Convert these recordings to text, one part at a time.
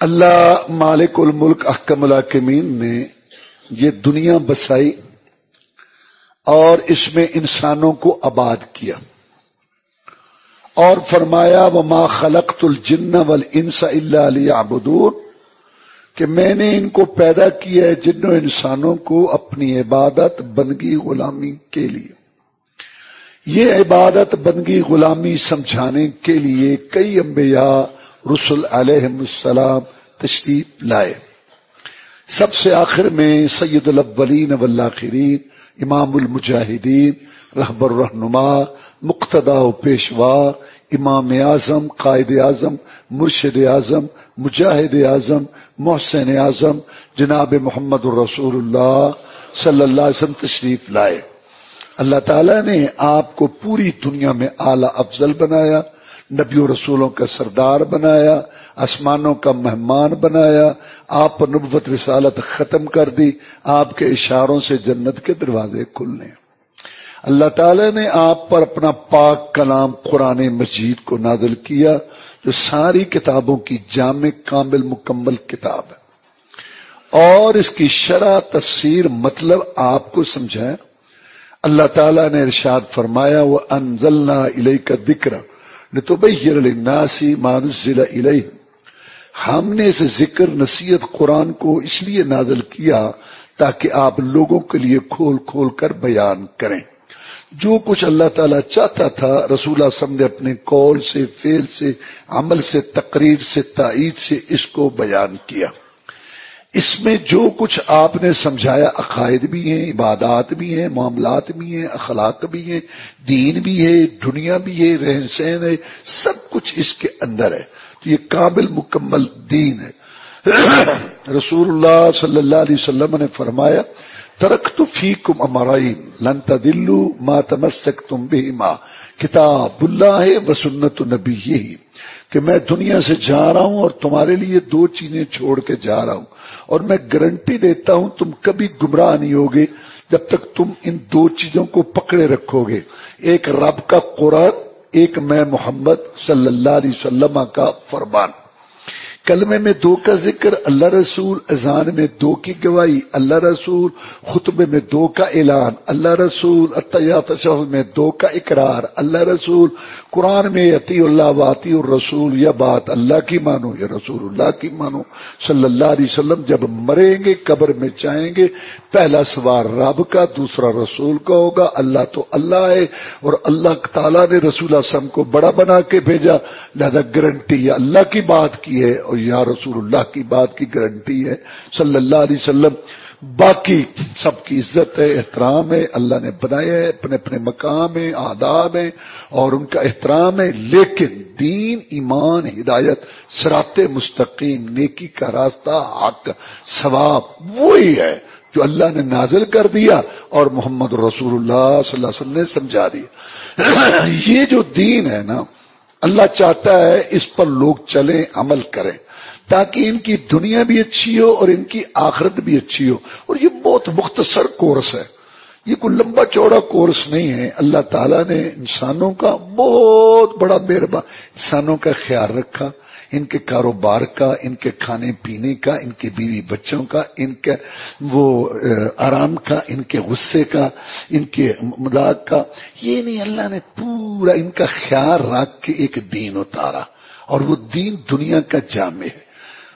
اللہ مالک الملک احکم الحکمین نے یہ دنیا بسائی اور اس میں انسانوں کو آباد کیا اور فرمایا وہ خلقت الجن ول انسا اللہ آبدور کہ میں نے ان کو پیدا کیا ہے جنوں انسانوں کو اپنی عبادت بندگی غلامی کے لیے۔ یہ عبادت بندگی غلامی سمجھانے کے لیے کئی انبیاء رسول علیہ السلام تشریف لائے۔ سب سے آخر میں سید الاولین والآخرین، امام المجاہدین، رہبر رہنما، مقتدا و پیشوا، امام اعظم، قائد اعظم، مرشد اعظم، مجاہد اعظم، محسن اعظم، جناب محمد الرسول اللہ صلی اللہ علیہ وسلم تشریف لائے۔ اللہ تعالیٰ نے آپ کو پوری دنیا میں اعلی افضل بنایا۔ نبی و رسولوں کا سردار بنایا، آسمانوں کا مہمان بنایا، آپ پر نبوت رسالت ختم کر دی، آپ کے اشاروں سے جنت کے دروازے کھلنے۔ اللہ تعالی نے آپ پر اپنا پاک کلام قرآن مجید کو نازل کیا، جو ساری کتابوں کی جامع کامل مکمل کتاب ہے۔ اور اس کی شرح تفسیر مطلب آپ کو سمجھائیں۔ اللہ تعالیٰ نے ارشاد فرمایا وہ انزلنا علیہ کا لتبین للناس ما ناسی الیہ۔ ضلع ہم نے اس ذکر نصیحت قرآن کو اس لیے نازل کیا تاکہ آپ لوگوں کے لیے کھول کھول کر بیان کریں۔ جو کچھ اللہ تعالیٰ چاہتا تھا، رسول اعظم نے اپنے قول سے فیل سے، عمل سے، تقریر سے، تائید سے اس کو بیان کیا۔ اس میں جو کچھ آپ نے سمجھایا، عقائد بھی ہیں، عبادات بھی ہیں، معاملات بھی ہیں، اخلاق بھی ہیں، دین بھی ہے، دنیا بھی ہے، رہن سہن ہے، سب کچھ اس کے اندر ہے۔ تو یہ قابل مکمل دین ہے۔ رسول اللہ صلی اللہ علیہ وسلم نے فرمایا ترک تو فی کم امرائن لن تدلو ما تمسک تم بھی ماں کتاب اللہ ہے وسنت نبی یہی کہ میں دنیا سے جا رہا ہوں اور تمہارے لیے دو چیزیں چھوڑ کے جا رہا ہوں۔ اور میں گارنٹی دیتا ہوں تم کبھی گمراہ نہیں ہوگے جب تک تم ان دو چیزوں کو پکڑے رکھو گے ایک رب کا قرآن، ایک میں محمد صلی اللہ علیہ وسلم کا فرمان۔ کلمے میں دو کا ذکر اللہ رسول، اذان میں دو کی گواہی، اللہ رسول، خطبے میں دو کا اعلان، اللہ رسول اطیات میں دو کا اقرار، اللہ رسول، قرآن میں عطی اللہ واطی الرسول یا بات اللہ کی مانو یا رسول اللہ کی مانو۔ صلی اللہ علیہ وسلم جب مریں گے، قبر میں جائیں گے، پہلا سوار رب کا، دوسرا رسول کا ہوگا، اللہ تو اللہ ہے۔ اور اللہ تعالیٰ نے رسول اعظم کو بڑا بنا کے بھیجا، لہذا گارنٹی یا اللہ کی بات کی ہے۔ اور یا رسول اللہ کی بات کی گارنٹی ہے۔ صلی اللہ علیہ وسلم، باقی سب کی عزت ہے، احترام ہے، اللہ نے بنایا ہے، اپنے اپنے مقام ہے آداب ہیں اور ان کا احترام ہے۔ لیکن دین، ایمان، ہدایت سرات مستقیم، نیکی کا راستہ، حق، ثواب، وہی ہے جو اللہ نے نازل کر دیا اور محمد رسول اللہ صلی اللہ علیہ وسلم نے سمجھا دیا۔ یہ جو دین ہے نا، اللہ چاہتا ہے اس پر لوگ چلیں، عمل کریں۔ تاکہ ان کی دنیا بھی اچھی ہو اور ان کی آخرت بھی اچھی ہو۔ اور یہ بہت مختصر کورس ہے۔ یہ کوئی لمبا چوڑا کورس نہیں ہے۔ اللہ تعالیٰ نے انسانوں کا بہت بڑا مہربان انسانوں کا خیال رکھا، ان کے کاروبار کا، ان کے کھانے پینے کا، ان کے بیوی بچوں کا، ان کے وہ آرام کا، ان کے غصے کا، ان کے ملاق کا۔ یہ نہیں، اللہ نے پورا ان کا خیال رکھ کے ایک دین اتارا۔ اور وہ دین دنیا کا جامع ہے۔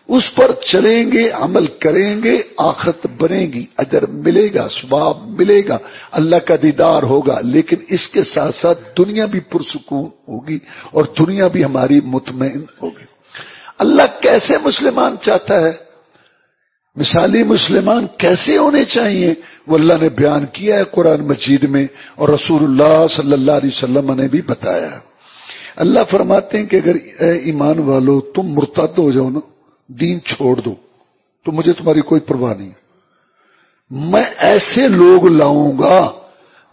اس پر چلیں گے، عمل کریں گے، آخرت بنے گی، اجر ملے گا سواب ملے گا، اللہ کا دیدار ہوگا، لیکن اس کے ساتھ ساتھ دنیا بھی پرسکون ہوگی اور دنیا بھی ہماری مطمئن ہوگی۔ اللہ کیسے مسلمان چاہتا ہے؟ مثالی مسلمان کیسے ہونے چاہیے؟ وہ اللہ نے بیان کیا ہے قرآن مجید میں اور رسول اللہ صلی اللہ علیہ وسلم نے بھی بتایا اللہ فرماتے ہیں کہ اگر اے ایمان والو، تم مرتد ہو جاؤ نا۔ دین چھوڑ دو، تو مجھے تمہاری کوئی پرواہ نہیں۔ میں ایسے لوگ لاؤں گا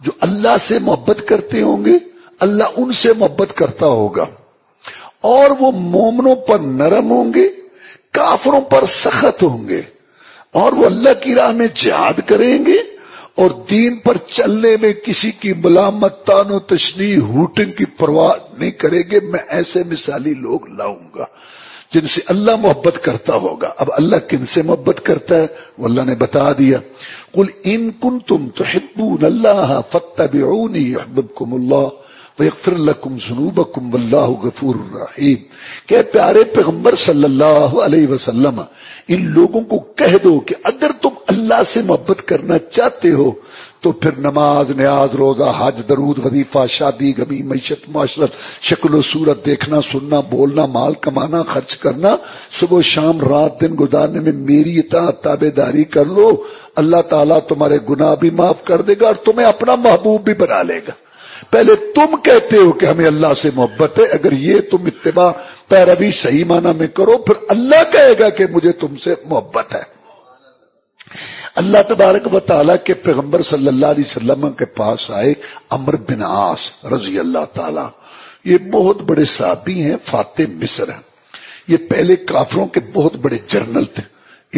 جو اللہ سے محبت کرتے ہوں گے، اللہ ان سے محبت کرتا ہوگا۔ اور وہ مومنوں پر نرم ہوں گے، کافروں پر سخت ہوں گے۔ اور وہ اللہ کی راہ میں جہاد کریں گے اور دین پر چلنے میں کسی کی ملامت تان و تشنی ہوٹنگ کی پرواہ نہیں کریں گے۔ میں ایسے مثالی لوگ لاؤں گا۔ جن سے اللہ محبت کرتا ہوگا۔ اب اللہ کن سے محبت کرتا ہے؟ وہ اللہ نے بتا دیا۔ کل ان کن تم تو ہبون اللہ فتح احببکم اللہ ویغفر لکم ذنوبکم واللہ غفور الرحیم کہ پیارے پیغمبر صلی اللہ علیہ وسلم، ان لوگوں کو کہہ دو کہ اگر تم اللہ سے محبت کرنا چاہتے ہو تو پھر نماز، نیاز، روزہ، حج، درود، وظیفہ، شادی گمی معیشت، معاشرت، شکل و صورت دیکھنا، سننا، بولنا، مال کمانا، خرچ کرنا، صبح شام، رات، دن گزارنے میں میری اطاعت، تابے داری کر لو۔ اللہ تعالیٰ تمہارے گناہ بھی معاف کر دے گا اور تمہیں اپنا محبوب بھی بنا لے گا۔ پہلے تم کہتے ہو کہ ہمیں اللہ سے محبت ہے۔ اگر یہ تم اتباع پیروی صحیح معنی میں کرو، پھر اللہ کہے گا کہ مجھے تم سے محبت ہے۔ اللہ تبارک و تعالیٰ کے پیغمبر صلی اللہ علیہ وسلم کے پاس آئے امر بن آس رضی اللہ تعالی۔ یہ بہت بڑے صحابی ہیں، فاتح مصر ہیں۔ یہ پہلے کافروں کے بہت بڑے جرنل تھے۔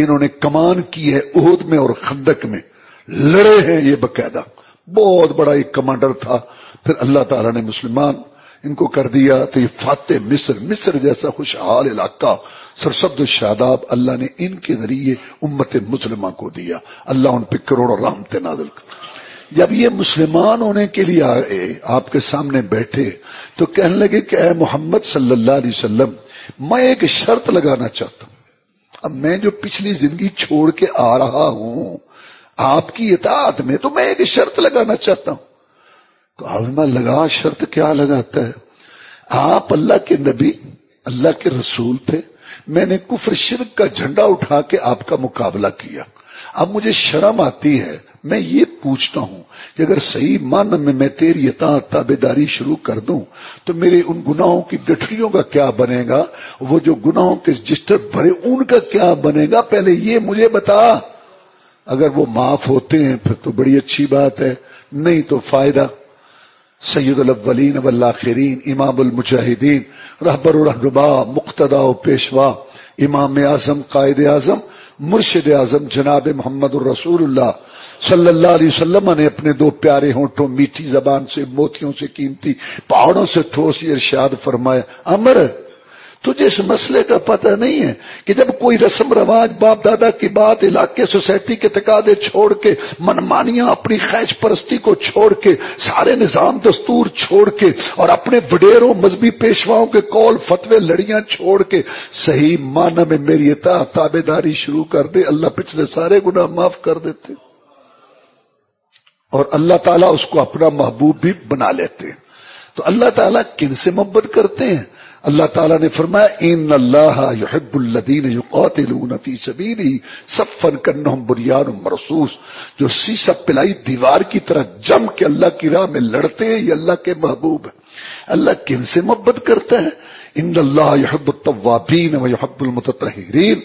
انہوں نے کمان کی ہے عہد میں اور خندق میں۔ لڑے ہیں یہ باقاعدہ۔ بہت بڑا ایک کمانڈر تھا۔ پھر اللہ تعالیٰ نے مسلمان، ان کو کر دیا تو یہ فاتح مصر مصر جیسا خوشحال علاقہ۔ سرسبد شاداب اللہ نے ان کے ذریعے امت مسلمہ کو دیا۔ اللہ ان پہ کروڑ رحمت نازل کر۔ جب یہ مسلمان ہونے کے لیے آئے، آپ کے سامنے بیٹھے، تو کہنے لگے کہ اے محمد صلی اللہ علیہ وسلم، میں ایک شرط لگانا چاہتا ہوں۔ اب میں جو پچھلی زندگی چھوڑ کے آ رہا ہوں، آپ کی اطاعت میں تو میں ایک شرط لگانا چاہتا ہوں۔ تو لگا شرط کیا لگاتا ہے؟ آپ اللہ کے نبی، اللہ کے رسول تھے میں نے کفر شرک کا جھنڈا اٹھا کے آپ کا مقابلہ کیا۔ اب مجھے شرم آتی ہے۔ میں یہ پوچھتا ہوں کہ اگر صحیح مان میں میں تیری اطاعت تابے داری شروع کر دوں تو میرے ان گناہوں کی گٹھڑیوں کا کیا بنے گا؟ وہ جو گناہوں کے رجسٹر بھرے ان کا کیا بنے گا؟ پہلے یہ مجھے بتا۔ اگر وہ معاف ہوتے ہیں پھر تو بڑی اچھی بات ہے، نہیں تو فائدہ۔ سید الاولین والآخرین، امام المجاہدین، رہبر الرحبا مقتدا و پیشوا، امام اعظم، قائد اعظم، مرشد اعظم، جناب محمد الرسول اللہ صلی اللہ علیہ وسلم نے اپنے دو پیارے ہونٹوں، میٹھی زبان سے، موتیوں سے قیمتی، پہاڑوں سے ٹھوس ارشاد فرمایا، امر تجھے اس مسئلے کا پتہ نہیں ہے کہ جب کوئی رسم رواج باپ دادا کی بات علاقے سوسائٹی کے تقاضے چھوڑ کے، منمانیاں اپنی خیش پرستی کو چھوڑ کے، سارے نظام دستور چھوڑ کے اور اپنے وڈیروں، مذہبی پیشواؤں کے کول فتوے، لڑیاں چھوڑ کے، صحیح معنی میں میری تابے داری شروع کر دے، اللہ پچھلے سارے گناہ معاف کر دیتے اور اللہ تعالیٰ اس کو اپنا محبوب بھی بنا لیتے ہیں تو اللہ تعالیٰ کن سے محبت کرتے ہیں؟ اللہ تعالیٰ نے فرمایا ان اللہ یحب الدین یقاتلون فی سبیلی صفا کنہم بریان مرسوس جو سیسا پلائی دیوار کی طرح جم کے اللہ کی راہ میں لڑتے ہیں، یہ اللہ کے محبوب ہیں۔ اللہ کن سے محبت کرتا ہے ان اللہ یحب الطوابین و یحب المتطہرین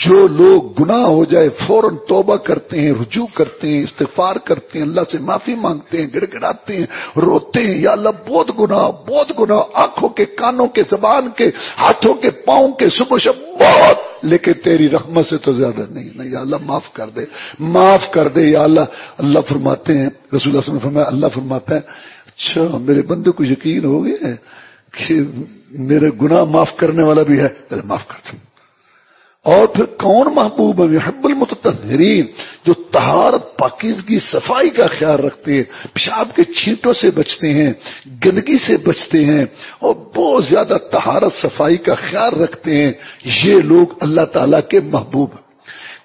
جو لوگ گناہ ہو جائے، فوراً توبہ کرتے ہیں، رجوع کرتے ہیں، استغفار کرتے ہیں، اللہ سے معافی مانگتے ہیں گڑ گڑاتے ہیں، روتے ہیں، یا اللہ بہت گناہ بہت گناہ، آنکھوں کے، کانوں کے، زبان کے، ہاتھوں کے، پاؤں کے، صبح شب، بہت۔ لیکن تیری رحمت سے تو زیادہ نہیں نہیں یا اللہ معاف کر دے، معاف کر دے یا اللہ۔ اللہ فرماتے ہیں، رسول اللہ صلی اللہ علیہ وسلم فرمایا، اللہ فرماتا ہے اچھا میرے بندے کو یقین ہو گیا کہ میرے گناہ معاف کرنے والا بھی ہے معاف کر دوں اور پھر کون محبوب ہے؟ حب المتحرین جو تہارت پاکیزگی، صفائی کا خیال رکھتے ہیں، پیشاب کے چھینٹوں سے بچتے ہیں، گندگی سے بچتے ہیں، اور بہت زیادہ تہارت صفائی کا خیال رکھتے ہیں۔ یہ لوگ اللہ تعالی کے محبوب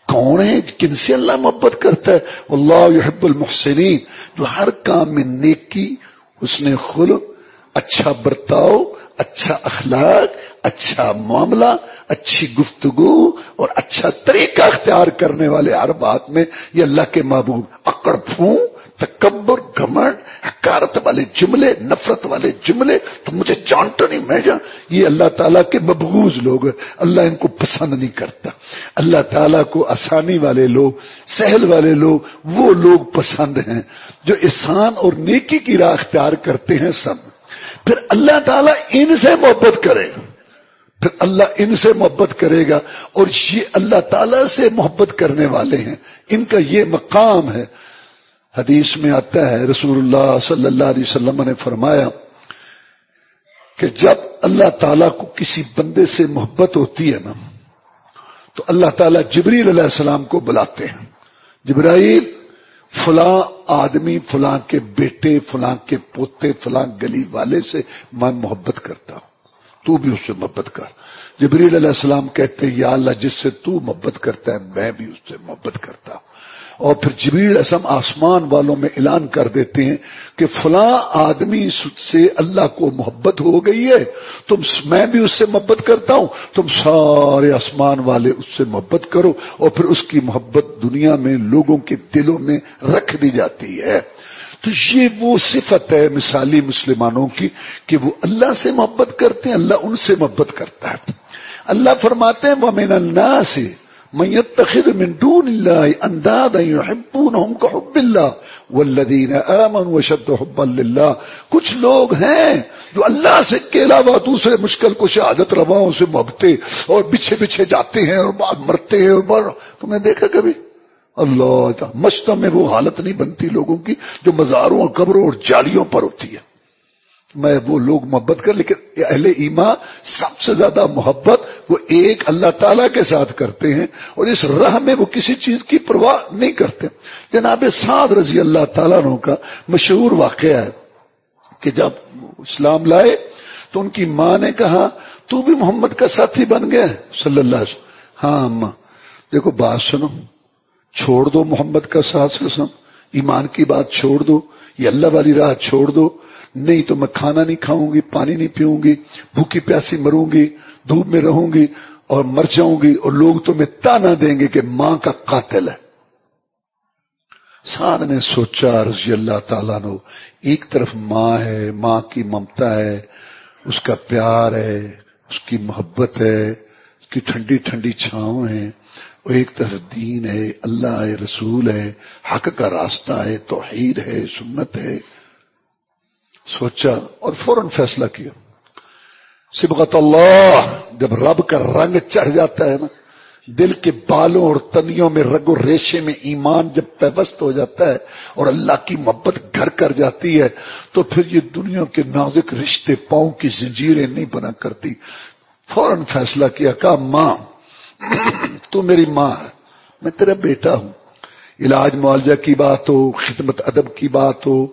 کون ہے کن سے اللہ محبت کرتا ہے؟ اللہ یحب المحسنین، جو ہر کام میں نیکی اس نے خلق اچھا برتاؤ اچھا اخلاق اچھا معاملہ، اچھی گفتگو اور اچھا طریقہ اختیار کرنے والے ہر بات میں یہ اللہ کے محبوب اکڑ پھون تکبر گمنڈ حکارت والے جملے، نفرت والے جملے، تو مجھے جانتا نہیں، میں جان یہ اللہ تعالیٰ کے مبغوز لوگ ہیں، اللہ ان کو پسند نہیں کرتا۔ اللہ تعالیٰ کو آسانی والے لوگ، سہل والے لوگ، وہ لوگ پسند ہیں جو احسان اور نیکی کی راہ اختیار کرتے ہیں سب۔ پھر اللہ تعالیٰ ان سے محبت کرے۔ گا پھر اللہ ان سے محبت کرے گا اور یہ اللہ تعالیٰ سے محبت کرنے والے ہیں۔ ان کا یہ مقام ہے۔ حدیث میں آتا ہے، رسول اللہ صلی اللہ علیہ وسلم نے فرمایا کہ جب اللہ تعالیٰ کو کسی بندے سے محبت ہوتی ہے نا، تو اللہ تعالیٰ جبریل علیہ السلام کو بلاتے ہیں۔ جبرائیل فلاں آدمی، فلاں کے بیٹے، فلاں کے پوتے، فلاں گلی والے سے میں محبت کرتا ہوں۔ تو بھی اس سے محبت کر۔ جبریل علیہ السلام کہتے ہیں، یا اللہ، جس سے تو محبت کرتا ہے، میں بھی اس سے محبت کرتا ہوں۔ اور پھر جبریل اسم آسمان والوں میں اعلان کر دیتے ہیں کہ فلاں آدمی سے اللہ کو محبت ہو گئی ہے، تم میں بھی اس سے محبت کرتا ہوں، تم سارے آسمان والے اس سے محبت کرو، اور پھر اس کی محبت دنیا میں لوگوں کے دلوں میں رکھ دی جاتی ہے۔ تو یہ وہ صفت ہے مثالی مسلمانوں کی کہ وہ اللہ سے محبت کرتے ہیں، اللہ ان سے محبت کرتا ہے۔ اللہ فرماتے ہیں وہ مین اللہ سے میتخذ من دون انداد يحبونهم كحب اللہ والذین آمنوا وشد حبا للہ کچھ لوگ ہیں جو اللہ سے کے علاوہ دوسرے مشکل کو شہادت رواؤں سے محبتے اور بچھے بچھے جاتے ہیں اور مرتے ہیں اور تم نے دیکھا کبھی؟ اللہ مشتہ میں وہ حالت نہیں بنتی لوگوں کی جو مزاروں اور قبروں اور جالیوں پر ہوتی ہے۔ میں وہ لوگ محبت کر، لیکن اہل ایمان سب سے زیادہ محبت وہ ایک اللہ تعالی کے ساتھ کرتے ہیں اور اس راہ میں وہ کسی چیز کی پرواہ نہیں کرتے۔ جناب سعد رضی اللہ تعالیٰ کا مشہور واقعہ ہے کہ جب اسلام لائے تو ان کی ماں نے کہا، تو بھی محمد کا ساتھی بن گئے صلی اللہ علیہ وسلم۔ ہاں اماں دیکھو، بات سنو۔ چھوڑ دو محمد کا ساتھ وسلم ایمان کی بات چھوڑ دو۔ یہ اللہ والی راہ چھوڑ دو۔ نہیں تو میں کھانا نہیں کھاؤں گی، پانی نہیں پیوں گی، بھوکی پیاسی مروں گی، دھوپ میں رہوں گی اور مر جاؤں گی اور لوگ تمہیں تانا دیں گے کہ ماں کا قاتل ہے۔ سعد نے سوچا، رضی اللہ تعالیٰ نو ایک طرف ماں ہے، ماں کی ممتا ہے، اس کا پیار ہے، اس کی محبت ہے، اس کی ٹھنڈی ٹھنڈی چھاؤں ہے وہ ایک طرف دین ہے، اللہ ہے، رسول ہے، حق کا راستہ ہے، توحید ہے، سنت ہے۔ سوچا اور فوراً فیصلہ کیا۔ سبغت اللہ، جب رب کا رنگ چڑھ جاتا ہے نا، دل کے بالوں اور تنیوں میں رگ و ریشے میں ایمان جب پیوست ہو جاتا ہے اور اللہ کی محبت گھر کر جاتی ہے، تو پھر یہ دنیا کے نازک رشتے پاؤں کی زنجیریں نہیں بنا کرتی۔ فوراً فیصلہ کیا، کہا، ماں، تو میری ماں ہے، میں تیرا بیٹا ہوں۔ علاج معالجہ کی بات ہو، خدمت ادب کی بات ہو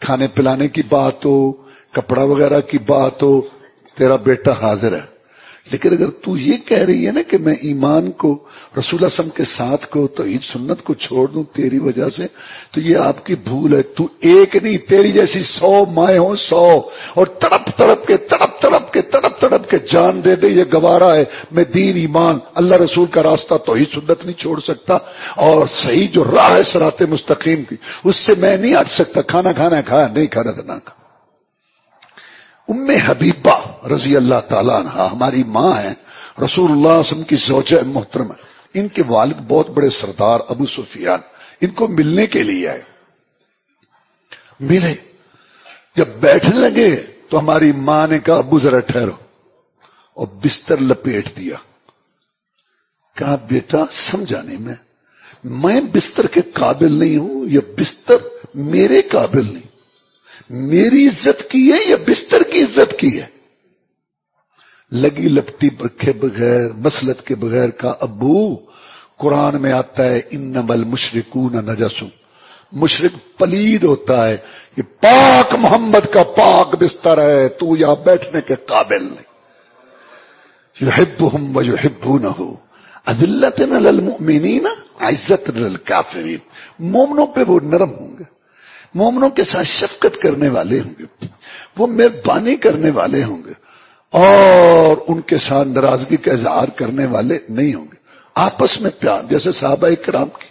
کھانے پلانے کی بات ہو، کپڑا وغیرہ کی بات ہو، تیرا بیٹا حاضر ہے۔ لیکن اگر تو یہ کہہ رہی ہے نا کہ میں ایمان کو، رسول اسم کے ساتھ کو، تو عید سنت کو چھوڑ دوں تیری وجہ سے، تو یہ آپ کی بھول ہے۔ تو ایک نہیں، تیری جیسی سو مائیں ہوں، سو۔ اور تڑپ تڑپ کے، تڑپ تڑپ کے، تڑپ تڑپ کے جان دے دے، یہ گوارا ہے، میں دین ایمان، اللہ رسول کا راستہ تو ہی سنت نہیں چھوڑ سکتا۔ اور صحیح جو راہ ہے سرات مستقیم کی، اس سے میں نہیں ہٹ سکتا۔ کھانا کھانا کھایا نہیں کھانا تو نہ کھا۔ ام حبیبہ رضی اللہ تعالیٰ عنہ ہماری ماں ہیں، رسول اللہ وسلم کی زوجہ محترم ان کے والد بہت بڑے سردار ابو سفیان، ان کو ملنے کے لیے آئے۔ ملے۔ جب بیٹھنے لگے تو ہماری ماں نے کہا، ابو ذرا ٹھہرو۔ اور بستر لپیٹ دیا۔ کہا، بیٹا، سمجھانے میں میں بستر کے قابل نہیں ہوں یہ بستر میرے قابل نہیں۔ میری عزت کی ہے یا بستر کی عزت کی ہے؟ لگی لپٹی رکھے بغیر، مسلط کے بغیر کا ابو، قرآن میں آتا ہے ان نمل مشرقوں نجسو مشرق پلید ہوتا ہے کہ پاک محمد کا پاک بستر ہے، تو یہاں بیٹھنے کے قابل نہیں۔ یو ہب ہم و نہ ہو نا عزت نل مومنوں پہ وہ نرم ہوں گے. مومنوں کے ساتھ شفقت کرنے والے ہوں گے. وہ مہربانی کرنے والے ہوں گے. اور ان کے ساتھ ناراضگی کا اظہار کرنے والے نہیں ہوں گے. آپس میں پیار، جیسے صحابہ کرام کی.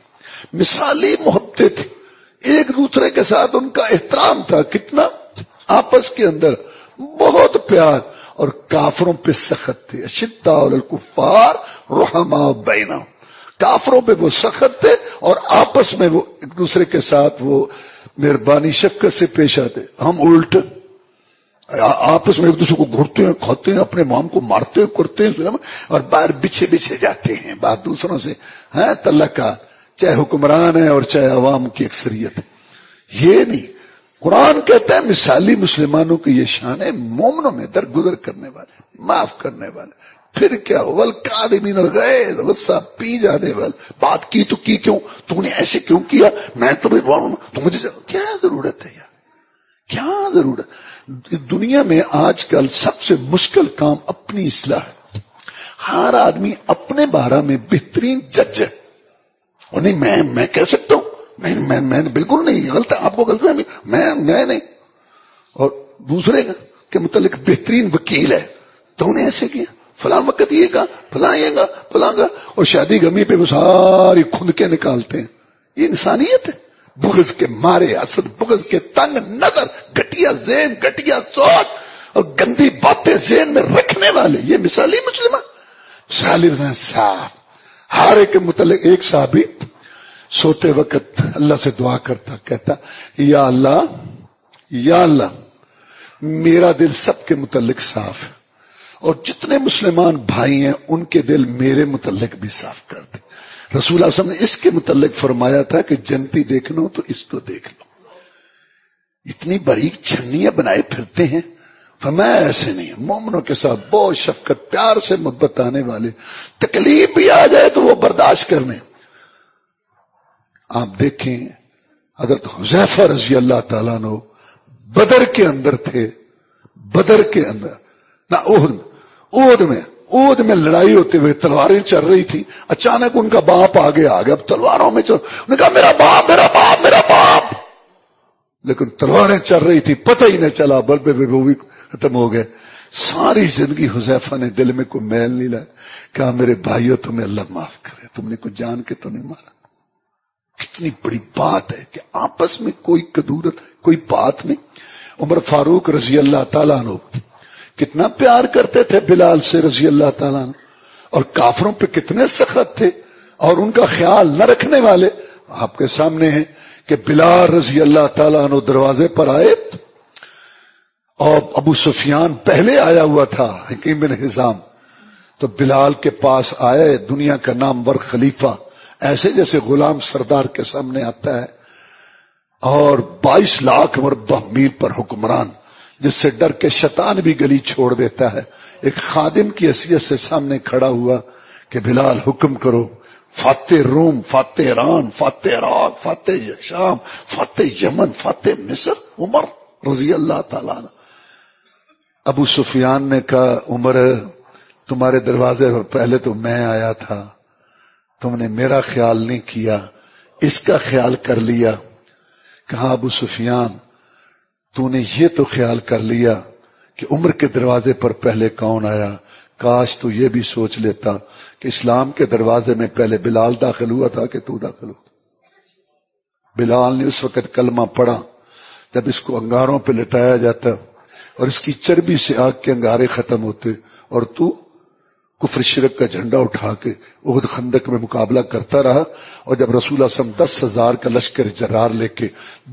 مثالی محبتیں تھیں. ایک دوسرے کے ساتھ ان کا احترام تھا. کتنا؟ آپس کے اندر. بہت پیار. اور کافروں پہ سخت تھے۔ اشتا الکفار رحما بینا کافروں پہ وہ سخت تھے اور آپس میں وہ ایک دوسرے کے ساتھ وہ مہربانی شکت سے پیش آتے۔ ہم الٹ۔ آپس میں ایک دوسرے کو گھرتے ہیں کھوتے ہیں، اپنے مام کو مارتے کرتے ہیں اور باہر بچھے بچھے جاتے ہیں۔ بات دوسروں سے۔ ہاں، ہے تلک کا چاہے حکمران ہے اور چاہے عوام کی اکثریت۔ ہے یہ نہیں۔ قرآن کہتا ہے مثالی مسلمانوں کی یہ شان ہے، مومنوں میں درگزر کرنے والے، معاف کرنے والے۔ پھر کیا ول کادمین گئے غصہ پی جانے والے۔ بات کی تو کی کیوں؟ تو نے ایسے کیوں کیا؟ میں تو مجھے کیا ضرورت ہے یار؟ کیا ضرورت؟ دنیا میں آج کل سب سے مشکل کام اپنی اصلاح ہے۔ ہر آدمی اپنے بارہ میں بہترین جج ہے۔ اور نہیں، میں میں کہہ سکتا ہوں نہیں میں میں بالکل نہیں، غلط آپ کو غلط میں میں نہیں۔ اور دوسرے کے متعلق بہترین وکیل ہے، تو انہیں ایسے کیا، فلاں وقت یہ گا فلاں یہ گا فلاں گا اور شادی گمی پہ وہ ساری کھند کے نکالتے ہیں۔ یہ انسانیت ہے۔ بغض کے مارے اصل بغض کے تنگ، نظر گٹیا زین گٹیا سوچ، اور گندی باتیں زین میں رکھنے والے۔ یہ مثالی مسلمان مثالی صاحب ہر ایک متعلق ایک صحابی سوتے وقت اللہ سے دعا کرتا، کہتا، یا اللہ یا اللہ، میرا دل سب کے متعلق صاف ہے، اور جتنے مسلمان بھائی ہیں، ان کے دل میرے متعلق بھی صاف کر دے۔ رسول اعظم نے اس کے متعلق فرمایا تھا کہ جنتی دیکھنا ہو تو اس کو دیکھ لو۔ اتنی باریک چھنیاں بنائے پھرتے ہیں۔ فرمایا، ایسے نہیں مومنوں کے ساتھ بہت شفقت، پیار سے محبت آنے والے، تکلیف بھی آ جائے تو وہ برداشت کرنے آپ دیکھیں، حضرت حضیفہ رضی اللہ تعالیٰ نو بدر کے اندر تھے، بدر کے اندر، نہ اہد میں اود میں لڑائی ہوتے ہوئے تلواریں چل رہی تھی اچانک ان کا باپ آگے آ گیا اب تلواروں میں چل انہوں نے کہا، میرا باپ میرا باپ میرا باپ! لیکن تلواریں چل رہی تھی پتہ ہی نہیں چلا بل پہ وہ بھی ختم ہو گئے۔ ساری زندگی حذیفہ نے دل میں کوئی میل نہیں لایا، کہا، میرے بھائیوں تمہیں اللہ معاف کرے، تم نے کچھ جان کے تو نہیں مارا۔ کتنی بڑی بات ہے کہ آپس میں کوئی کدورت کوئی بات نہیں۔ عمر فاروق رضی اللہ تعالیٰ نے کتنا پیار کرتے تھے بلال سے رضی اللہ تعالیٰ نے اور کافروں پہ کتنے سخت تھے۔ اور ان کا خیال نہ رکھنے والے آپ کے سامنے ہیں کہ بلال رضی اللہ تعالیٰ نے دروازے پر آئے۔ اور ابو سفیان پہلے آیا ہوا تھا، حکیم بن حزام۔ تو بلال کے پاس آئے، دنیا کا نام ور خلیفہ۔ ایسے جیسے غلام سردار کے سامنے آتا ہے اور بائیس لاکھ مربع میل پر حکمران، جس سے ڈر کے شیطان بھی گلی چھوڑ دیتا ہے۔ ایک خادم کی حیثیت سے سامنے کھڑا ہوا کہ بلال حکم کرو، فاتح روم، فاتح ایران، فاتح عراق، فاتح شام فاتح یمن، فاتح مصر، عمر رضی اللہ تعالی ابو سفیان نے کہا، عمر، تمہارے دروازے پر پہلے تو میں آیا تھا۔ تم نے میرا خیال نہیں کیا، اس کا خیال کر لیا کہا ہاں ابو سفیان، تو نے یہ تو خیال کر لیا کہ عمر کے دروازے پر پہلے کون آیا؟ کاش تو یہ بھی سوچ لیتا کہ اسلام کے دروازے میں پہلے بلال داخل ہوا تھا کہ تو داخل ہوا بلال نے اس وقت کلمہ پڑا جب اس کو انگاروں پہ لٹایا جاتا اور اس کی چربی سے آگ کے انگارے ختم ہوتے اور تو کفر شرک کا جھنڈا اٹھا کے عہد خندق میں مقابلہ کرتا رہا اور جب رسول اعظم دس ہزار کا لشکر جرار لے کے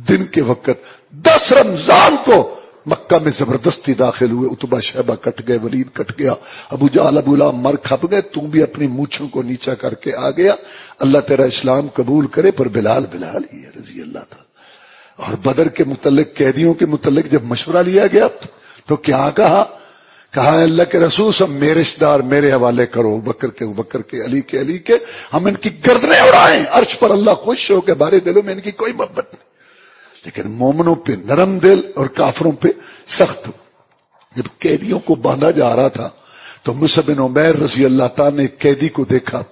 دن کے وقت دس رمضان کو مکہ میں زبردستی داخل ہوئے اتبا شہبہ کٹ گئے، ولید کٹ گیا، ابو جال ابو اللہ مر کھپ گئے تم بھی اپنی مونچھوں کو نیچا کر کے آ گیا۔ اللہ تیرا اسلام قبول کرے، پر بلال بلال ہی ہے، رضی اللہ تھا اور بدر کے متعلق، قیدیوں کے متعلق جب مشورہ لیا گیا تو کیا کہا؟ کہا ہے، اللہ کے رسول سب میرے رشتے دار میرے حوالے کرو بکر کے بکر کے علی کے علی کے، ہم ان کی گردنیں اڑائیں، عرش پر اللہ خوش ہو کے بارے دلوں میں ان کی کوئی محبت نہیں۔ لیکن مومنوں پہ نرم دل اور کافروں پہ سخت جب قیدیوں کو باندھا جا رہا تھا، تو بن عمیر رضی اللہ تعالی نے قیدی کو دیکھا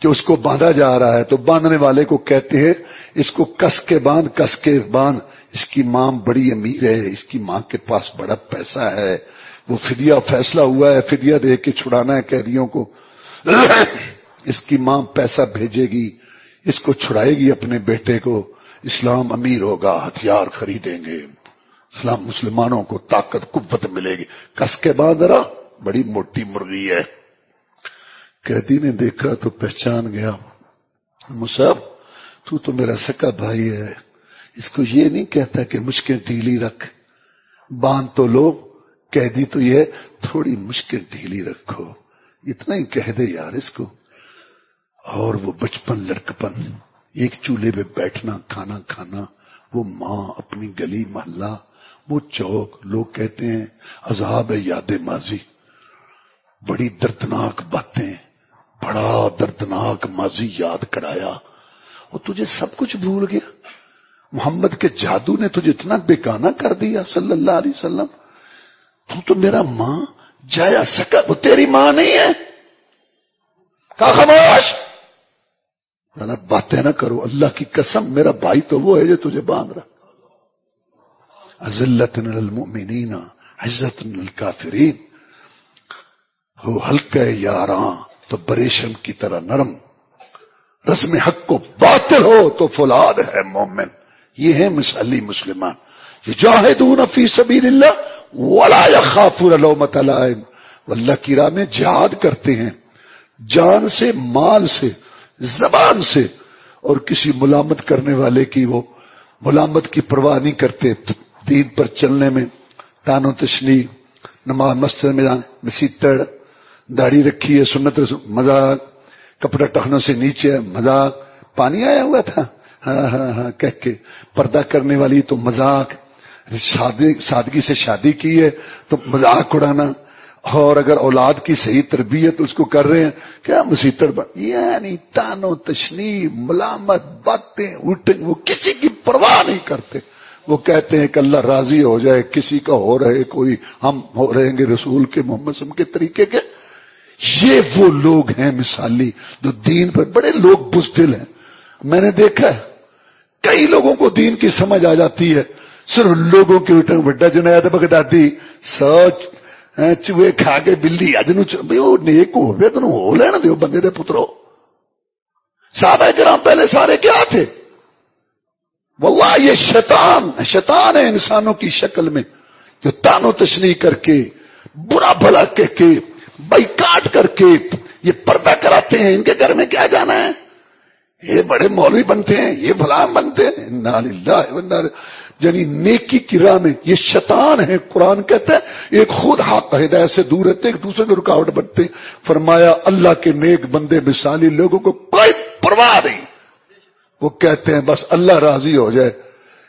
کہ اس کو باندھا جا رہا ہے، تو باندھنے والے کو کہتے ہیں، اس کو کس کے باندھ، کس کے باندھ، اس کی ماں بڑی امیر ہے، اس کی ماں کے پاس بڑا پیسہ ہے۔ وہ فدیہ فیصلہ ہوا ہے، فدیہ دے کے چھڑانا ہے قیدیوں کو۔ اس کی ماں پیسہ بھیجے گی، اس کو چھڑائے گی اپنے بیٹے کو۔ اسلام امیر ہوگا، ہتھیار خریدیں گے۔ اسلام مسلمانوں کو طاقت، قوت ملے گی۔ کس کے بعد ذرا؟ بڑی موٹی مرغی ہے۔ قیدی نے دیکھا تو پہچان گیا۔ مصعب تو تو میرا سکا بھائی ہے۔ اس کو یہ نہیں کہتا کہ مشکل ڈھیلی رکھ۔ باندھ تو لو۔ کہہ دی تو یہ تھوڑی مشکل ڈھیلی رکھو۔ اتنا ہی کہہ دے یار اس کو۔ اور وہ بچپن لڑکپن، ایک چولہے پہ بیٹھنا، کھانا کھانا، وہ ماں اپنی گلی محلہ، وہ چوک، لوگ کہتے ہیں عذاب ہے یاد ماضی۔ بڑی دردناک باتیں، بڑا دردناک ماضی یاد کرایا۔ وہ تجھے سب کچھ بھول گیا؟ محمد کے جادو نے تجھے اتنا بیگانہ کر دیا صلی اللہ علیہ وسلم۔ تو تو میرا ماں جایا سکا، وہ تیری ماں نہیں ہے۔ کا خاموش؟ باتیں نہ کرو، اللہ کی قسم، میرا بھائی تو وہ ہے جو تجھے باندھ رہا۔ عزلت المؤمنین عزت الکافرین ہو ہلکے یاراں، تو بریشم کی طرح نرم۔ رسم حق کو باطل ہو تو فلاد ہے مومن۔ یہ ہے مثالی مسلمان۔ یہ جاہدون فی سبیل اللہ ولا یخافون لومت لائم۔ اللہ کی راہ میں جہاد کرتے ہیں۔ جان سے، مال سے، زبان سے۔ اور کسی ملامت کرنے والے کی وہ ملامت کی پرواہ نہیں کرتے۔ دین پر چلنے میں تانو تشنی، نماز مسجد میں مسیتڑ داڑھی رکھی ہے، سنت مذاق۔ کپڑا ٹخنوں سے نیچے مذاق۔ پانی آیا ہوا تھا۔ ہاں ہاں ہاں کہہ کے۔ پردہ کرنے والی تو مذاق۔ سادگی سے شادی کی ہے تو مذاق اڑانا اور اگر اولاد کی صحیح تربیت اس کو کر رہے ہیں، کیا مسیطر بن یعنی تانو تشنی، ملامت، باتیں اٹھیں وہ کسی کی پرواہ نہیں کرتے۔ وہ کہتے ہیں کہ اللہ راضی ہو جائے، کسی کا ہو رہے، کوئی ہم ہو رہیں گے رسول کے محمد سم کے طریقے کے۔ یہ وہ لوگ ہیں مثالی جو دین پر بڑے لوگ بزدل ہیں۔ میں نے دیکھا ہے، کئی لوگوں کو دین کی سمجھ آ جاتی ہے۔ صرف لوگوں کے اٹھے بڑا جنید بغدادی سوچ چوہے کھا کے بلی اج نو نیک ہو گئے تین ہو لینا دیو بندے دے پترو۔ صحابہ کرام پہلے سارے کیا تھے؟ واللہ، یہ شیطان شیطان ہے انسانوں کی شکل میں، جو تانو تشریح کر کے، برا بھلا کہہ کے بائی کاٹ کر کے، یہ پردہ کراتے ہیں۔ ان کے گھر میں کیا جانا ہے؟ یہ بڑے مولوی بنتے ہیں، یہ بھلا بنتے ہیں۔ یعنی نیکی کی راہ میں یہ شیطان ہے، قرآن کہتا ہے، ایک خود حق ہدایت سے دور رہتے ایک دوسرے کو رکاوٹ بنتے فرمایا، اللہ کے نیک بندے مثالی لوگوں کو کوئی پرواہ نہیں۔ وہ کہتے ہیں، بس اللہ راضی ہو جائے۔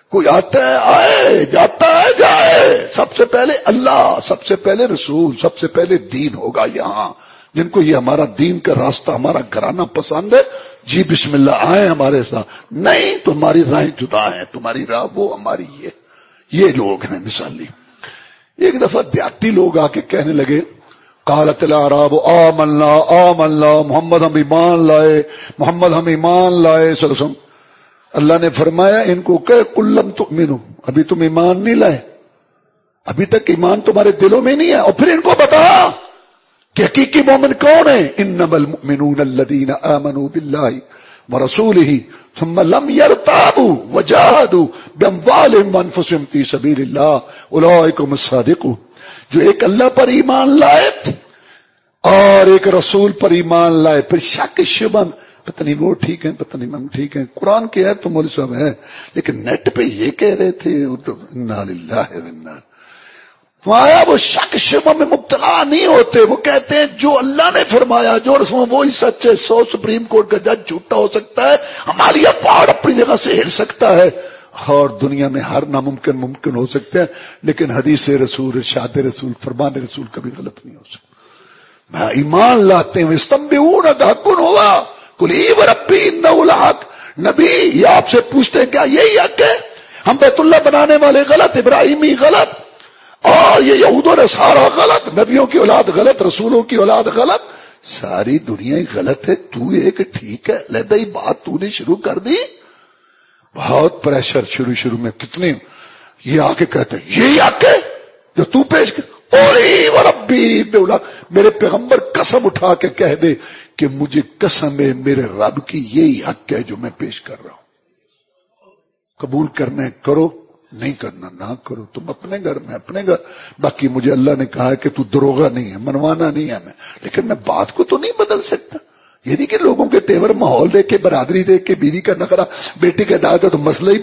کوئی آتا ہے، آئے، جاتا ہے، جائے۔ سب سے پہلے اللہ، سب سے پہلے رسول، سب سے پہلے دین ہوگا یہاں۔ جن کو یہ ہمارا دین کا راستہ، ہمارا گھرانا پسند ہے جی بسم اللہ، آئے ہمارے ساتھ۔ نہیں، تمہاری راہیں جدا ہیں، تمہاری راہ وہ، ہماری یہ۔ یہ لوگ ہیں مثالی۔ ایک دفعہ دیاتی لوگ آ کے کہنے لگے کالت العراب آم اللہ آم اللہ محمد ہم ایمان لائے، محمد ہم ایمان لائے سرسم اللہ نے فرمایا، ان کو کہ کلم تو مینو ابھی تم ایمان نہیں لائے۔ ابھی تک ایمان تمہارے دلوں میں نہیں ہے، اور پھر ان کو بتا کہ حقیقی مومن کون ہے ان نبل مینون الدین امن بلّہ و رسول ہی ثم لم يرتابوا وجاهدوا باموالهم وانفسهم في سبيل الله اولئك هم الصادقون۔ جو ایک اللہ پر ایمان لائے اور ایک رسول پر ایمان لائے۔ پھر شک شبن پتہ نہیں وہ ٹھیک ہے پتہ نہیں ہم ٹھیک ہے قرآن کی ہے تو مول صاحب ہے لیکن نیٹ پہ یہ کہہ رہے تھے آیا وہ شک شبہ میں مبتلا نہیں ہوتے، وہ کہتے ہیں جو اللہ نے فرمایا، جو رسم وہی سچ ہے سو سپریم کورٹ کا جج جھوٹا ہو سکتا ہے، ہماری پہاڑ اپنی جگہ سے ہل سکتا ہے۔ اور دنیا میں ہر ناممکن ممکن ہو سکتا ہے لیکن حدیث رسول شاد رسول، فرمان رسول کبھی غلط نہیں ہو سکتا۔ میں ایمان لاتے ہیں استمب حکن ہوگا کلی ربی الحق۔ نبی، یہ آپ سے پوچھتے ہیں، کیا یہی حق ہے؟ ہم بیت اللہ بنانے والے غلط، ابراہیمی غلط۔ اور یہ یہود و سارا غلط، نبیوں کی اولاد غلط، رسولوں کی اولاد غلط، ساری دنیا غلط ہے، تو ایک ٹھیک ہے لہدا ہی بات تو نے شروع کر دی۔ بہت پریشر شروع شروع میں، کتنے، یہ آ کے کہتے ہیں، یہی آ کے جو تو پیش کر ربی میرے پیغمبر قسم اٹھا کے کہہ دے کہ مجھے قسم ہے، میرے رب کی یہی حق ہے جو میں پیش کر رہا ہوں۔ قبول کرنے، کرو۔ نہیں کرنا، نہ کرو، تم اپنے گھر میں، اپنے گھر۔ باقی مجھے اللہ نے کہا کہ تو دروگا نہیں ہے، منوانا نہیں ہے میں۔ لیکن میں بات کو تو نہیں بدل سکتا۔ یہ نہیں کہ لوگوں کے تیور ماحول دیکھ کے، برادری دیکھ کے، بیوی کا نخرا بیٹی کا داد تو مسئلہ ہی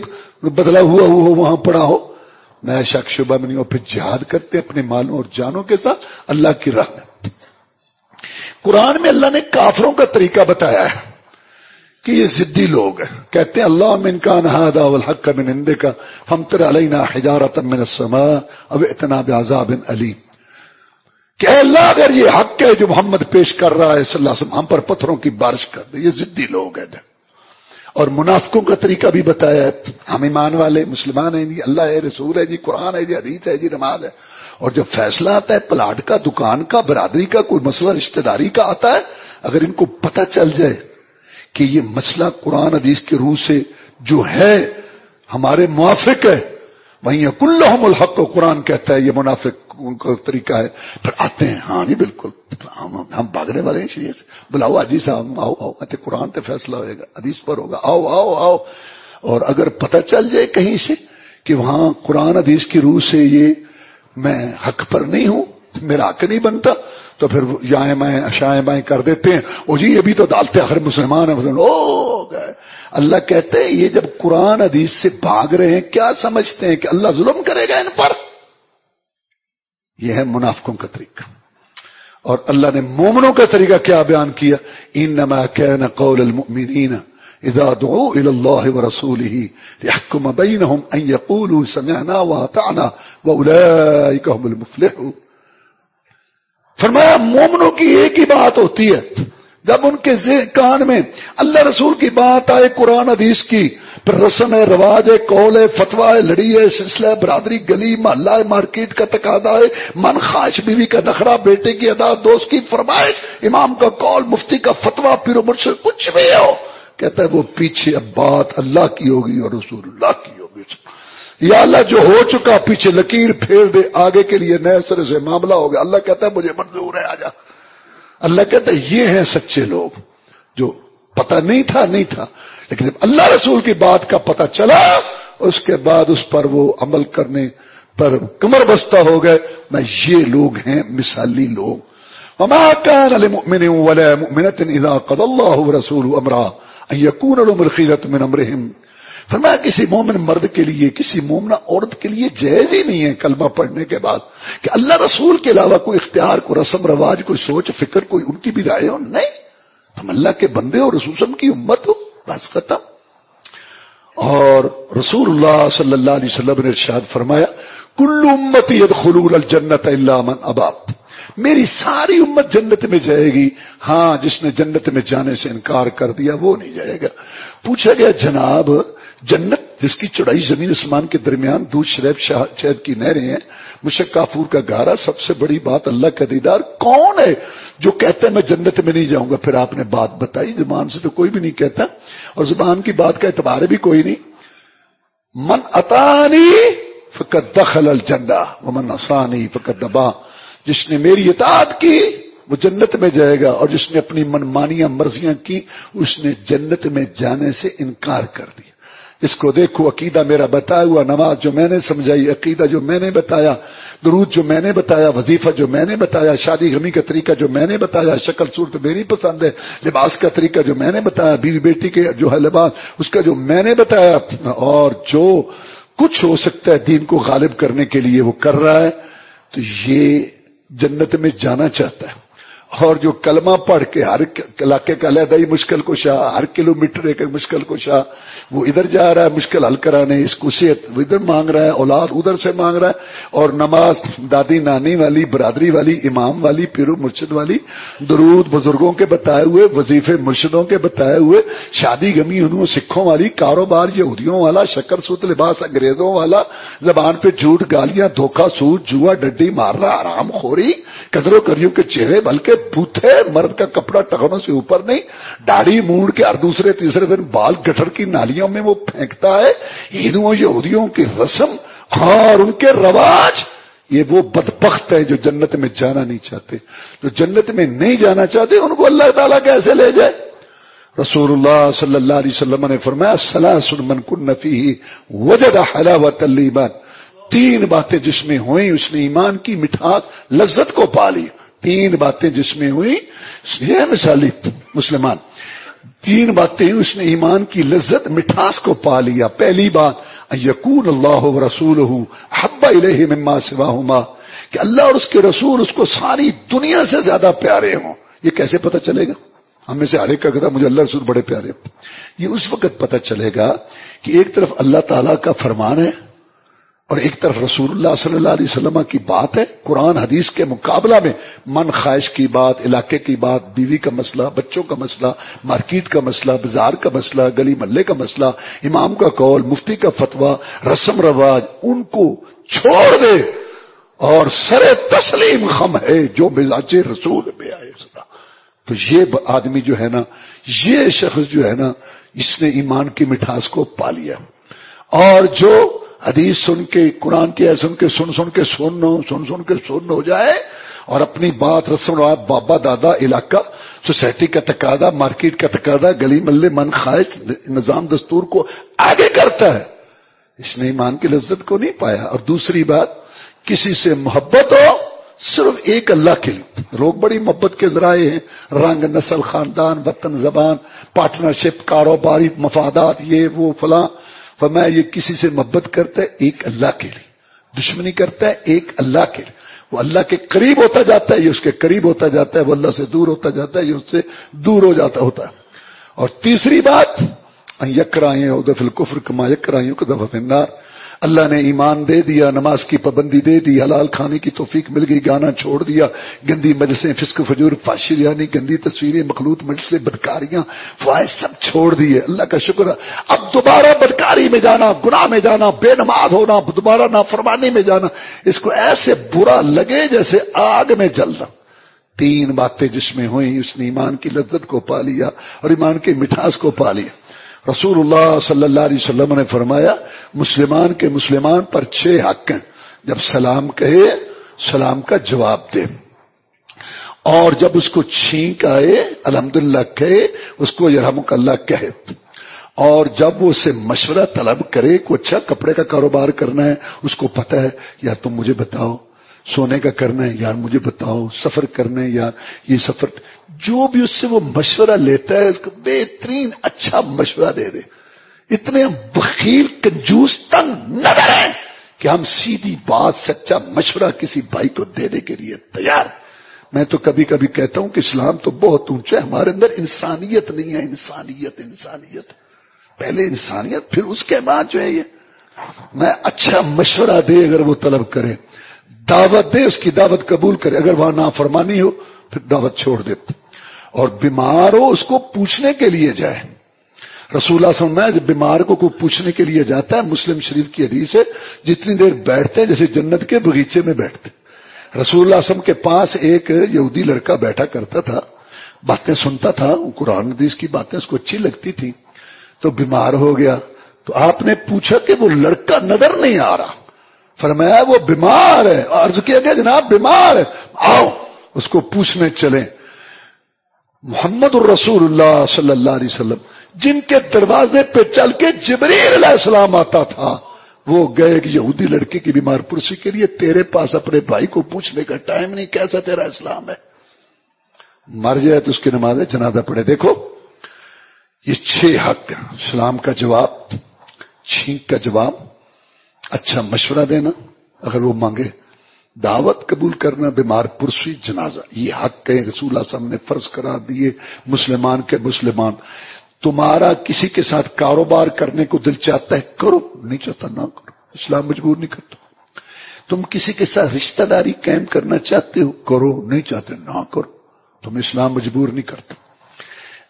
بدلا ہوا ہوا وہاں پڑا ہو۔ میں شک شبہ میں نہیں ہوں پھر جہاد کرتے اپنے مالوں اور جانوں کے ساتھ اللہ کی راہ میں قرآن میں اللہ نے کافروں کا طریقہ بتایا ہے۔ کہ یہ ضدی لوگ ہیں۔ کہتے ہیں، اللہ من کا نہادا الحق من اندے کا ہم تر علینا حجارت من السماء، اب اتنا بعذاب علیم۔ کہ اے اللہ، اگر یہ حق ہے جو محمد پیش کر رہا ہے، صلی اللہ علیہ وسلم، ہم پر پتھروں کی بارش کر دے۔ یہ ضدی لوگ ہیں۔ اور منافقوں کا طریقہ بھی بتایا ہے۔ ہم ایمان والے، مسلمان ہیں جی اللہ ہے، رسول ہے جی قرآن ہے جی حدیث ہے جی نماز ہے۔ اور جب فیصلہ آتا ہے، پلاٹ کا، دکان کا، برادری کا، کوئی مسئلہ، رشتہ داری کا آتا ہے، اگر ان کو پتہ چل جائے کہ یہ مسئلہ قرآن حدیث کے روح سے جو ہے، ہمارے موافق ہے۔ وہیں کلحم الحق کو قرآن کہتا ہے یہ منافق کا طریقہ ہے۔ پھر آتے ہیں ہاں نہیں بالکل۔ ہم بھاگنے والے ہیں چاہیے بلاؤ حاجی صاحب، آؤ آؤ کہتے اچھا، قرآن تے فیصلہ ہوئے گا، حدیث پر ہوگا۔ آؤ آؤ آؤ۔ اور اگر پتہ چل جائے کہیں سے کہ وہاں قرآن حدیث کی روح سے یہ میں حق پر نہیں ہوں، میرا حق نہیں بنتا تو پھر یائیں بائیں اشائیں بائیں کر دیتے ہیں۔ وہ جی ابھی تو ڈالتے ہر مسلمان ہیں۔ او گئے۔ اللہ کہتے ہیں، یہ جب قرآن حدیث سے بھاگ رہے ہیں، کیا سمجھتے ہیں کہ اللہ ظلم کرے گا ان پر؟ یہ ہے منافقوں کا طریقہ۔ اور اللہ نے مومنوں کا طریقہ کیا بیان کیا؟ انما كان قول المؤمنين اذا دعوا الى الله ورسوله ليحكم بينهم ان يقولوا سمعنا واطعنا واولئك هم المفلحون۔ فرمایا، مومنوں کی ایک ہی بات ہوتی ہے۔ جب ان کے کان میں اللہ رسول کی بات آئے، قرآن حدیث کی، پھر رسم ہے، رواج ہے کول ہے فتوا ہے، لڑی ہے، سلسلہ ہے، برادری، گلی، محلہ ہے، مارکیٹ کا تقاضا ہے، من خواہش بیوی کا نخرا بیٹے کی ادا، دوست کی فرمائش، امام کا کال مفتی کا فتوا پھر مرشد، کچھ بھی ہو۔ کہتا ہے، وہ پیچھے اب بات اللہ کی ہوگی اور رسول اللہ کی ہوگی۔ یا اللہ جو ہو چکا پیچھے لکیر پھیر دے، آگے کے لیے نئے سر سے معاملہ ہو گیا۔ اللہ کہتا ہے، مجھے منظور ہے، آجا۔ اللہ کہتا ہے، یہ ہیں سچے لوگ جو پتہ نہیں تھا نہیں تھا۔ لیکن جب اللہ رسول کی بات کا پتہ چلا، اس کے بعد اس پر وہ عمل کرنے پر کمر بستہ ہو گئے۔ میں، یہ لوگ ہیں مثالی لوگ۔ وما كان لمؤمن ولا مؤمنة إذا قضى الله ورسوله أمرا أن يكون لهم الخيرة من أمرهم فرمایا کسی مومن مرد کے لیے، کسی مومنہ عورت کے لیے جائز ہی نہیں ہے کلمہ پڑھنے کے بعد کہ اللہ رسول کے علاوہ کوئی اختیار، کوئی رسم، رواج، کوئی سوچ، فکر، کوئی ان کی بھی رائے ہو؟ نہیں۔ ہم اللہ کے بندے اور رسوسم کی امت ہو۔ بس ختم۔ اور رسول اللہ صلی اللہ علیہ وسلم نے ارشاد فرمایا، کل امتی خلور الجنت اللہ من اباب۔ میری ساری امت جنت میں جائے گی۔ ہاں جس نے جنت میں جانے سے انکار کر دیا، وہ نہیں جائے گا۔ پوچھا گیا، جناب جنت جس کی چڑائی زمین اسمان کے درمیان دودھ شریب شہد کی نہریں ہیں، مشک کافور کا گارا سب سے بڑی بات اللہ کا دیدار کون ہے جو کہتا ہے میں جنت میں نہیں جاؤں گا؟ پھر آپ نے بات بتائی، زبان سے تو کوئی بھی نہیں کہتا، اور زبان کی بات کا اعتبار بھی کوئی نہیں۔ من اتانی فقط دخل الجنڈا من آسانی فقط دبا۔ جس نے میری اطاعت کی، وہ جنت میں جائے گا، اور جس نے اپنی منمانیاں مرضیاں کی، اس نے جنت میں جانے سے انکار کر دیا۔ اس کو دیکھو، عقیدہ میرا بتایا ہوا، نماز جو میں نے سمجھائی، عقیدہ جو میں نے بتایا، درود جو میں نے بتایا، وظیفہ جو میں نے بتایا، شادی غمی کا طریقہ جو میں نے بتایا، شکل صورت میری پسند ہے، لباس کا طریقہ جو میں نے بتایا، بیوی بیٹی کے جو ہے لباس، اس کا جو میں نے بتایا، اور جو کچھ ہو سکتا ہے دین کو غالب کرنے کے لیے وہ کر رہا ہے، تو یہ جنت میں جانا چاہتا ہے۔ اور جو کلمہ پڑھ کے ہر علاقے کا علیحدہ ہی مشکل کو شاہ ہر کلو میٹر ایک مشکل کو شاہ وہ ادھر جا رہا ہے، مشکل حل کرانے اس کو صحت ادھر مانگ رہا ہے، اولاد ادھر سے مانگ رہا ہے، اور نماز دادی نانی والی، برادری والی، امام والی پیرو مرشد والی، درود بزرگوں کے بتائے ہوئے، وظیفے مرشدوں کے بتائے ہوئے، شادی گمی انہوں، سکھوں والی، کاروبار یہودیوں والا، شکر سوت لباس انگریزوں والا، زبان پہ جھوٹ گالیاں، دھوکہ سوت جوا ڈڈی مارنا، آرام خوری قدروں کریوں کے چہرے، بلکہ بوتھے مرد کا کپڑا ٹکڑوں سے اوپر نہیں، داڑھی موڑ کے ہر دوسرے تیسرے دن بال گٹر کی نالیوں میں وہ پھینکتا ہے۔ ہندوؤں یہودیوں کی رسم اور ان کے رواج، یہ وہ بدبخت ہے جو جنت میں جانا نہیں چاہتے۔ جو جنت میں نہیں جانا چاہتے، ان کو اللہ تعالیٰ کیسے لے جائے؟ رسول اللہ صلی اللہ علیہ وسلم نے فرمایا سلا سن کن نفی وجد حلاوت تین باتیں جس میں ہوئیں، اس نے ایمان کی مٹھاس لذت کو پا لی۔ تین باتیں جس میں ہوئی یہ مثالی مسلمان۔ تین باتیں اس نے ایمان کی لذت، مٹھاس کو پا لیا۔ پہلی بات یقون اللہ رسول حبا الہ مما سوا کہ اللہ اور اس کے رسول اس کو ساری دنیا سے زیادہ پیارے ہوں۔ یہ کیسے پتہ چلے گا؟ ہمیں سے ہر ایک کا کہتا مجھے اللہ رسول بڑے پیارے یہ اس وقت پتہ چلے گا کہ ایک طرف اللہ تعالی کا فرمان ہے اور ایک طرف رسول اللہ صلی اللہ علیہ وسلم کی بات ہے، قرآن حدیث کے مقابلہ میں من خواہش کی بات، علاقے کی بات، بیوی کا مسئلہ، بچوں کا مسئلہ، مارکیٹ کا مسئلہ، بازار کا مسئلہ، گلی محلے کا مسئلہ، امام کا قول، مفتی کا فتویٰ، رسم رواج، ان کو چھوڑ دے اور سر تسلیم خم ہے جو مزاج رسول میں آئے۔ تو یہ آدمی جو ہے نا، یہ شخص جو ہے نا، اس نے ایمان کی مٹھاس کو پا لیا۔ اور جو حدیث سن کے، قرآن کی سن کے، سن سن کے، سن سن سن کے، سن ہو جائے اور اپنی بات رسم روایت بابا، دادا، علاقہ، سوسائٹی کا تقاضا، مارکیٹ کا تقاضا، گلی ملے من خواہش، نظام دستور کو آگے کرتا ہے۔ اس نے ایمان کی لذت کو نہیں پایا۔ اور دوسری بات، کسی سے محبت ہو، صرف ایک اللہ کے لیے۔ لوگ بڑی محبت کے ذرائع ہیں۔ رنگ، نسل، خاندان، وطن، زبان پارٹنرشپ کاروباری، مفادات، یہ، وہ، فلاں۔ فرمایا، یہ کسی سے محبت کرتا ہے، ایک اللہ کے لیے۔ دشمنی کرتا ہے، ایک اللہ کے لیے۔ وہ اللہ کے قریب ہوتا جاتا ہے، یہ اس کے قریب ہوتا جاتا ہے، وہ اللہ سے دور ہوتا جاتا ہے، یہ اس سے دور ہو جاتا ہوتا ہے۔ اور تیسری بات یکرائیں دفل کفر کما یکرائیوں کو دفعہ فنار اللہ نے ایمان دے دیا، نماز کی پابندی دے دی، حلال کھانے کی توفیق مل گئی، گانا چھوڑ دیا، گندی مجلسیں، فسق فجور فاشر یعنی گندی تصویریں، مخلوط مجلسیں، بدکاریاں، فوائد سب چھوڑ دیے۔ اللہ کا شکر اب دوبارہ بدکاری میں جانا، گناہ میں جانا، بے نماز ہونا، دوبارہ نافرمانی میں جانا، اس کو ایسے برا لگے جیسے آگ میں جلنا۔ تین باتیں جس میں ہوئی اس نے ایمان کی لذت کو پا لیا اور ایمان کی مٹھاس کو پا لیا۔ رسول اللہ صلی اللہ علیہ وسلم نے فرمایا، مسلمان کے مسلمان پر چھ حق ہیں۔ جب سلام کہے، سلام کا جواب دے۔ اور جب اس کو چھینک آئے الحمد کہے، اس کو یرحمک اللہ کہے۔ اور جب وہ اسے مشورہ طلب کرے، کو اچھا کپڑے کا کاروبار کرنا ہے، اس کو پتا ہے، یا تم مجھے بتاؤ۔ سونے کا کرنا ہے، یار مجھے بتاؤ، سفر کرنا ہے، یار یہ سفر، جو بھی اس سے وہ مشورہ لیتا ہے، اس کو بہترین اچھا مشورہ دے دے۔ اتنے بخیل، کنجوس، تنگ نہ کریں کہ ہم سیدھی بات، سچا مشورہ کسی بھائی کو دینے کے لیے تیار۔ میں تو کبھی کبھی کہتا ہوں کہ اسلام تو بہت اونچا ہے، ہمارے اندر انسانیت نہیں ہے، انسانیت انسانیت۔ پہلے انسانیت، پھر اس کے بعد جو ہے یہ۔ میں اچھا مشورہ دے اگر وہ طلب کرے۔ دعوت دے، اس کی دعوت قبول کرے۔ اگر وہاں نافرمانی ہو، پھر دعوت چھوڑ دے۔ اور بیمار ہو، اس کو پوچھنے کے لیے جائے۔ رسول اللہ میں جب بیمار کو کوئی پوچھنے کے لیے جاتا ہے، مسلم شریف کی حدیث ہے، جتنی دیر بیٹھتے ہیں، جیسے جنت کے بغیچے میں بیٹھتے رسول اللہ وسلم کے پاس ایک یہودی لڑکا بیٹھا کرتا تھا، باتیں سنتا تھا، قرآن حدیث کی باتیں، اس کو اچھی لگتی تھی تو بیمار ہو گیا۔ تو آپ نے پوچھا کہ وہ لڑکا نظر نہیں آ رہا۔ فرمایا، وہ بیمار ہے. عرض کیا گیا جناب بیمار ہے. آؤ، اس کو پوچھنے چلیں۔ محمد الرسول اللہ صلی اللہ علیہ وسلم، جن کے دروازے پہ چل کے جبریل علیہ السلام آتا تھا، وہ گئے کہ یہودی لڑکی کی بیمار پرسی کے لیے، تیرے پاس اپنے بھائی کو پوچھنے کا ٹائم نہیں، کیسا تیرا اسلام ہے؟ مر جائے تو اس کی نماز جنازہ پڑے دیکھو، یہ چھ حق اسلام کا جواب، چھینک کا جواب اچھا مشورہ دینا، اگر وہ مانگے، دعوت قبول کرنا بیمار پرسی جنازہ، یہ حق ہے رسول اللہ صاحب نے فرض قرار دیے، مسلمان کے مسلمان۔ تمہارا کسی کے ساتھ کاروبار کرنے کو دل چاہتا ہے، کرو، نہیں چاہتا نہ کرو، اسلام مجبور نہیں کرتا۔ تم کسی کے ساتھ رشتہ داری قائم کرنا چاہتے ہو، کرو، نہیں چاہتے نہ کرو۔ تم اسلام مجبور نہیں کرتا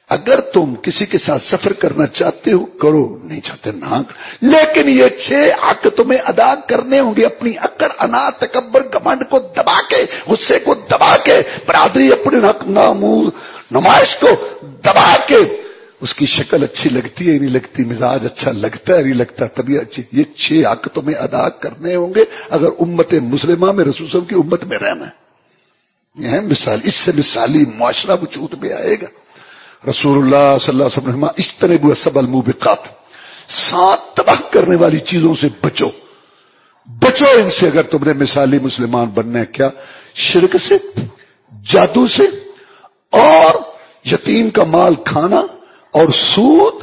اگر تم کسی کے ساتھ سفر کرنا چاہتے ہو، کرو، نہیں چاہتے نہ لیکن یہ چھ حق تمہیں ادا کرنے ہوں گے، اپنی اکڑ انا، تکبر گمنڈ کو دبا کے، غصے کو دبا کے، برادری اپنے حق نامور نمائش کو دبا کے۔ اس کی شکل اچھی لگتی ہے، نہیں لگتی، مزاج اچھا لگتا ہے، نہیں لگتا تبھی اچھی۔ یہ چھ حق تمہیں ادا کرنے ہوں گے اگر امت مسلمہ میں رسوسم کی امت میں رہنا ہے۔ یہ ہے مثال، اس سے مثالی معاشرہ وجود میں آئے گا۔ رسول اللہ صلی اللہ علیہ وسلم اس طرح سب الموبقات سات تباہ کرنے والی چیزوں سے بچو۔ بچو ان سے اگر تم نے مثالی مسلمان بننا ہے کیا، شرک سے، جادو سے، اور یتیم کا مال کھانا اور سود،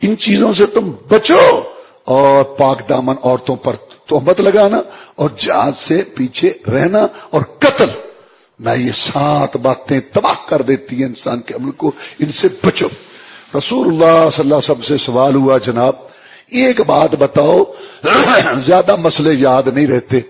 ان چیزوں سے تم بچو۔ اور پاک دامن عورتوں پر تہمت لگانا اور جہاز سے پیچھے رہنا اور قتل۔ نہ یہ سات باتیں تباہ کر دیتی ہیں انسان کے عمل کو، ان سے بچو۔ رسول اللہ صلی اللہ علیہ وسلم سے سوال ہوا، جناب، ایک بات بتاؤ، زیادہ مسئلے یاد نہیں رہتے۔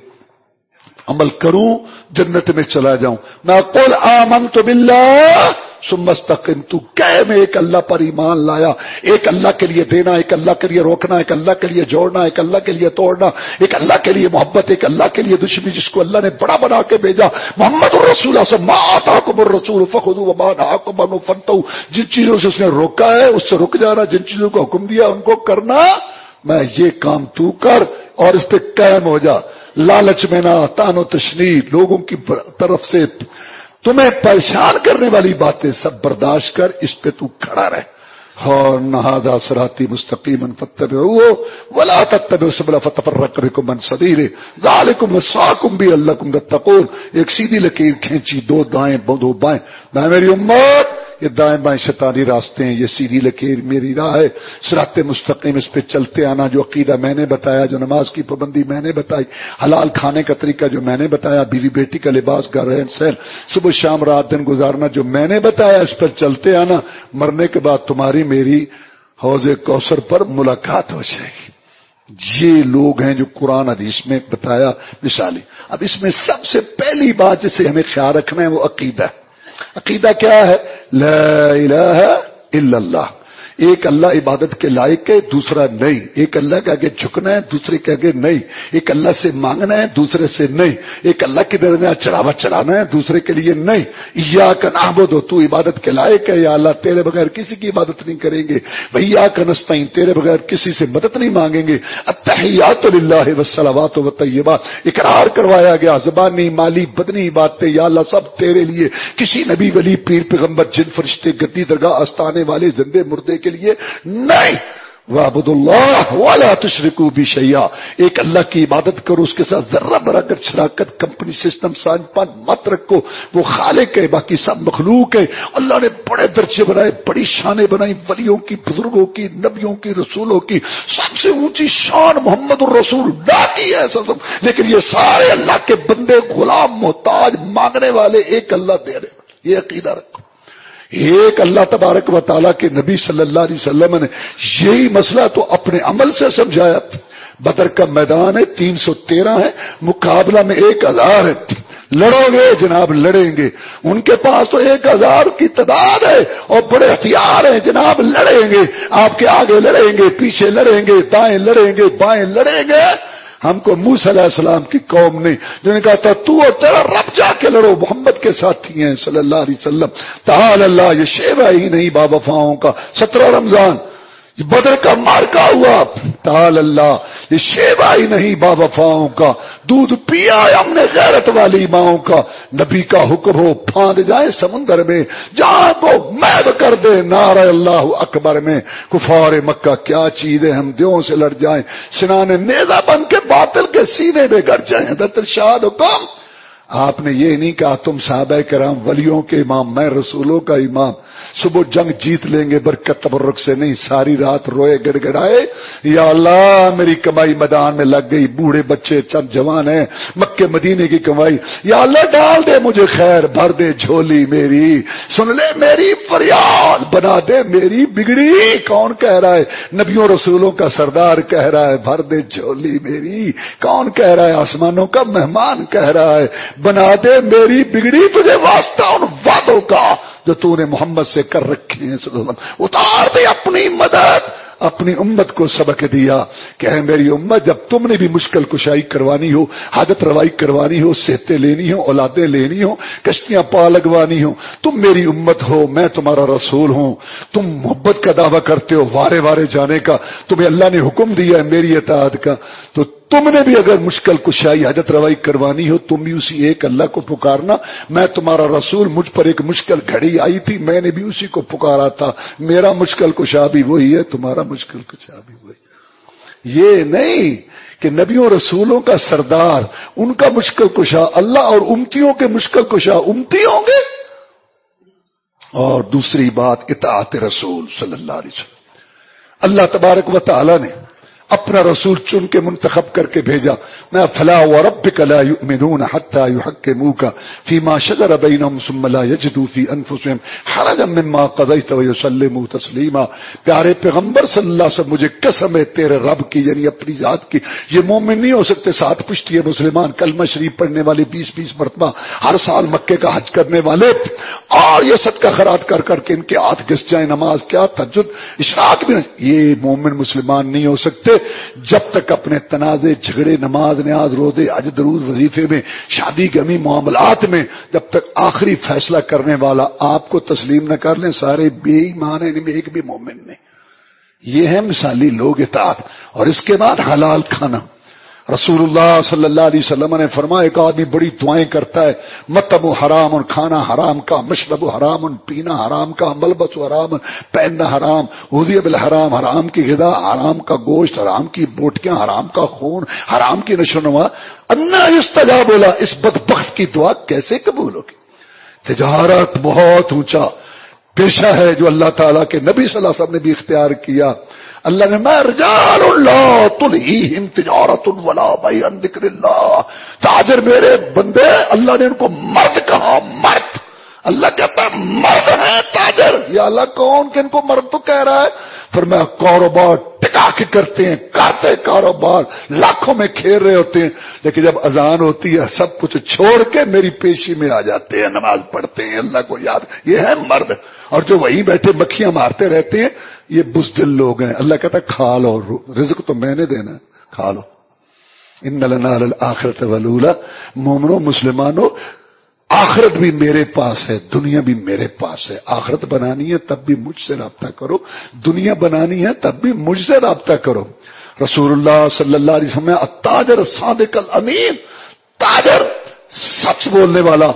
عمل کروں، جنت میں چلا جاؤں۔ میں قل آمنت باللہ سمستقم تو کہ میں ایک اللہ پر ایمان لایا. ایک اللہ کے لیے دینا، ایک اللہ کے لیے روکنا، ایک اللہ کے لیے جوڑنا، ایک اللہ کے لیے توڑنا، ایک اللہ کے لیے محبت، ایک اللہ کے لیے دشمنی جس کو اللہ نے بڑا بنا کے بھیجا. محمد الرسول سے ماں آتا کو رسول فخو کو بنو فنتا جن چیزوں سے اس نے روکا ہے، اس سے رک جانا، جن چیزوں کو حکم دیا، ان کو کرنا، میں یہ کام تو کر اور اس پہ قائم ہو جا. لالچ میں نہ تان و تشنی، لوگوں کی طرف سے تمہیں پریشان کرنے والی باتیں سب برداشت کر، اس پہ تو کھڑا رہ۔ اور نہادا سراتی مستقیم فتب ولا تب سبلا فتح رکھ کو من سدیر ذالکم وساکم بھی اللہ کم ایک سیدھی لکیر کھینچی، دو دائیں، دو بائیں۔ میں میری امت یہ دائیں بائیں شیطانی راستے ہیں، یہ سیدھی لکیر میری راہ ہے۔ سرات مستقیم اس پہ چلتے آنا جو عقیدہ میں نے بتایا، جو نماز کی پابندی میں نے بتائی، حلال کھانے کا طریقہ جو میں نے بتایا، بیوی بیٹی کا لباس کا رہن سہن، صبح شام رات دن گزارنا جو میں نے بتایا، اس پر چلتے آنا، مرنے کے بعد تمہاری میری حوض کوثر پر ملاقات ہو جائے گی۔ یہ لوگ ہیں جو قرآن حدیث میں بتایا مثالی۔ اب اس میں سب سے پہلی بات جسے ہمیں خیال رکھنا ہے وہ عقیدہ ہے۔ عقیدہ کیا ہے؟ لا الہ الا اللہ۔ ایک اللہ عبادت کے لائق ہے، دوسرا نہیں۔ ایک اللہ کے آگے جھکنا ہے، دوسرے کے آگے نہیں۔ ایک اللہ سے مانگنا ہے، دوسرے سے نہیں۔ ایک اللہ کے درمیان چڑھاوا چڑھانا ہے، دوسرے کے لیے نہیں۔ یا کا نابود ہو تو عبادت کے لائق ہے۔ یا اللہ، تیرے بغیر کسی کی عبادت نہیں کریں گے۔ بھیا کا تیرے بغیر کسی سے مدد نہیں مانگیں گے۔ اتحیات اللہ وسلامات و طیبات اقرار کروایا گیا، زبانی، مالی، بدنی باتیں۔ یا اللہ، سب تیرے لیے۔ کسی نبی، ولی، پیر، پیغمبر، جن، فرشتے، گدی، درگاہ استانے والے، زندے، مردے کے لیے نہیں۔ وابد اللہ والا تشرکو بھی شیا ایک اللہ کی عبادت کرو، اس کے ساتھ ذرہ برابر شراکت کمپنی سسٹم سانج پان مت رکھو۔ وہ خالق ہے، باقی سب مخلوق ہے۔ اللہ نے بڑے درجے بنائے، بڑی شانیں بنائی، ولیوں کی، بزرگوں کی، نبیوں کی، رسولوں کی۔ سب سے اونچی شان محمد الرسول ڈاکی ہے ایسا سب۔ لیکن یہ سارے اللہ کے بندے، غلام، محتاج، مانگنے والے ایک اللہ دے رہے یہ عقیدہ رکھو۔ ایک اللہ تبارک و تعالیٰ کے نبی صلی اللہ علیہ وسلم نے یہی مسئلہ تو اپنے عمل سے سمجھایا۔ بدر کا میدان ہے، تین سو تیرہ ہے، مقابلہ میں ایک ہزار ہے۔ لڑو گے، جناب، لڑیں گے۔ ان کے پاس تو ایک ہزار کی تعداد ہے اور بڑے ہتھیار ہیں۔ جناب، لڑیں گے۔ آپ کے آگے لڑیں گے، پیچھے لڑیں گے، دائیں لڑیں گے، بائیں لڑیں گے۔ ہم کو موس علیہ السلام کی قوم نے جنہوں نے کہا تھا، تو اور تیرا رب جا کے لڑو۔ محمد کے ساتھی ہیں صلی اللہ علیہ وسلم۔ تعال اللہ، یہ شیوا ہی نہیں بابفاؤں کا۔ سترہ رمضان۔ بدر کا مارکا ہوا۔ تال اللہ، یہ شیوا ہی نہیں با وفاؤں کا۔ دودھ پیا ہم نے غیرت والی ماؤں کا۔ نبی کا حکم ہو، پھاند جائے سمندر میں۔ جہاں کو میب کر دے نار اللہ اکبر میں۔ کفار مکہ، کیا چیز ہے ہم دیوں سے لڑ جائیں۔ سنان نیزا بن کے باطل کے سینے میں گڑ جائیں۔ در شاد حکم۔ آپ نے یہ نہیں کہا تم صحابہ کرام ولیوں کے امام، میں رسولوں کا امام، صبح جنگ جیت لیں گے برکت تبرک سے نہیں، ساری رات روئے گڑ گڑائے یا اللہ میری کمائی میدان میں لگ گئی، بوڑھے بچے چند جوان ہیں مکے مدینے کی کمائی، یا اللہ ڈال دے مجھے خیر، بھر دے جھولی میری، سن لے میری فریاد، بنا دے میری بگڑی، کون کہہ رہا ہے؟ نبیوں رسولوں کا سردار کہہ رہا ہے، بھر دے جھولی میری، کون کہہ رہا ہے؟ آسمانوں کا مہمان کہہ رہا ہے بنا دے، میری بگڑی تجھے واسطہ، ان وعدوں کا جو تو نے محمد سے کر رکھے ہیں اتار دے اپنی مدد۔ اپنی امت کو سبق دیا کہ اے میری امت، جب تم نے بھی مشکل کشائی کروانی ہو حادت روائی کروانی ہو، صحتیں لینی ہو اولادیں لینی ہو کشتیاں پا لگوانی ہو تم میری امت ہو، میں تمہارا رسول ہوں۔ تم محبت کا دعویٰ کرتے ہو وارے وارے جانے کا۔ تمہیں اللہ نے حکم دیا ہے میری اطاعت کا۔ تو تم نے بھی اگر مشکل کشائی حجت روائی کروانی ہو، تم بھی اسی ایک اللہ کو پکارنا۔ میں تمہارا رسول، مجھ پر ایک مشکل گھڑی آئی تھی، میں نے بھی اسی کو پکارا تھا۔ میرا مشکل کشا بھی وہی ہے، تمہارا مشکل کشا بھی وہی یہ نہیں کہ نبیوں رسولوں کا سردار، ان کا مشکل کشا اللہ اور امتیوں کے مشکل کشا امتی ہوں گے۔ اور دوسری بات، اطاعت رسول صلی اللہ علیہ وسلم۔ اللہ تبارک و تعالی نے اپنا رسول چن کے منتخب کر کے بھیجا۔ میں فلا و رب کلا یؤمنون حتى يحكموك فيما شجر بينهم ثم لا يجدوا في انفسهم حرجا مما قضيت ويسلموا تسليما پیارے پیغمبر صلی اللہ علیہ وسلم، مجھے قسم ہے تیرے رب کی یعنی اپنی ذات کی۔ یہ مومن نہیں ہو سکتے ساتھ پشتی ہے مسلمان، کلمہ شریف پڑھنے والے، بیس بیس مرتبہ ہر سال مکے کا حج کرنے والے۔ اور یہ صدقہ خرات کر کر کے ان کے ہاتھ گس جائیں، نماز کیا تجد اشراق بھی نہیں یہ مومن مسلمان نہیں ہو سکتے۔ جب تک اپنے تنازع، جھگڑے، نماز، نیاز، روزے اج درود، وظیفے میں، شادی گمی، معاملات میں، جب تک آخری فیصلہ کرنے والا آپ کو تسلیم نہ کر لیں سارے بے ایمان یعنی ایک بھی مومن نے یہ ہے مثالی لوگ اطاعت۔ اور اس کے بعد حلال کھانا۔ رسول اللہ صلی اللہ علیہ وسلم نے فرمایا، ایک آدمی بڑی دعائیں کرتا ہے متب حرام اور کھانا حرام کا، مشرب و حرام پینا حرام کا، ملبس حرام پہننا حرام ادیب الحرام حرام کی غذا، حرام کا گوشت، حرام کی بوٹیاں، حرام کا خون، حرام کی نشو نما انا استجا بولا اس بدبخت کی دعا کیسے قبول ہوگی؟ تجارت بہت اونچا پیشہ ہے جو اللہ تعالیٰ کے نبی صلی اللہ علیہ وسلم نے بھی اختیار کیا۔ اللہ نے، میں رجال اللہ تلہیہم تجارت ولا بھائی ذکر اللہ. تاجر میرے بندے، اللہ نے ان کو مرد کہا، مرد۔ اللہ کہتا ہے، مرد ہے تاجر۔ یا اللہ کون کہ ان کو مرد تو کہہ رہا ہے؟ پھر میں کاروبار ٹکا کے کرتے ہیں، کرتے کاروبار، لاکھوں میں کھیل رہے ہوتے ہیں۔ لیکن جب اذان ہوتی ہے، سب کچھ چھوڑ کے میری پیشی میں آ جاتے ہیں، نماز پڑھتے ہیں، اللہ کو یاد، یہ ہے مرد۔ اور جو وہیں بیٹھے مکھیاں مارتے رہتے ہیں یہ بزدل لوگ ہیں۔ اللہ کہتا ہے، کھا لو رزق تو میں نے دینا کھا لو۔ ان آخرت ولولا مومنو مسلمانوں، آخرت بھی میرے پاس ہے، دنیا بھی میرے پاس ہے۔ آخرت بنانی ہے، تب بھی مجھ سے رابطہ کرو۔ دنیا بنانی ہے، تب بھی مجھ سے رابطہ کرو۔ رسول اللہ صلی اللہ علیہ وسلم تاجر صادق الامین، تاجر، سچ بولنے والا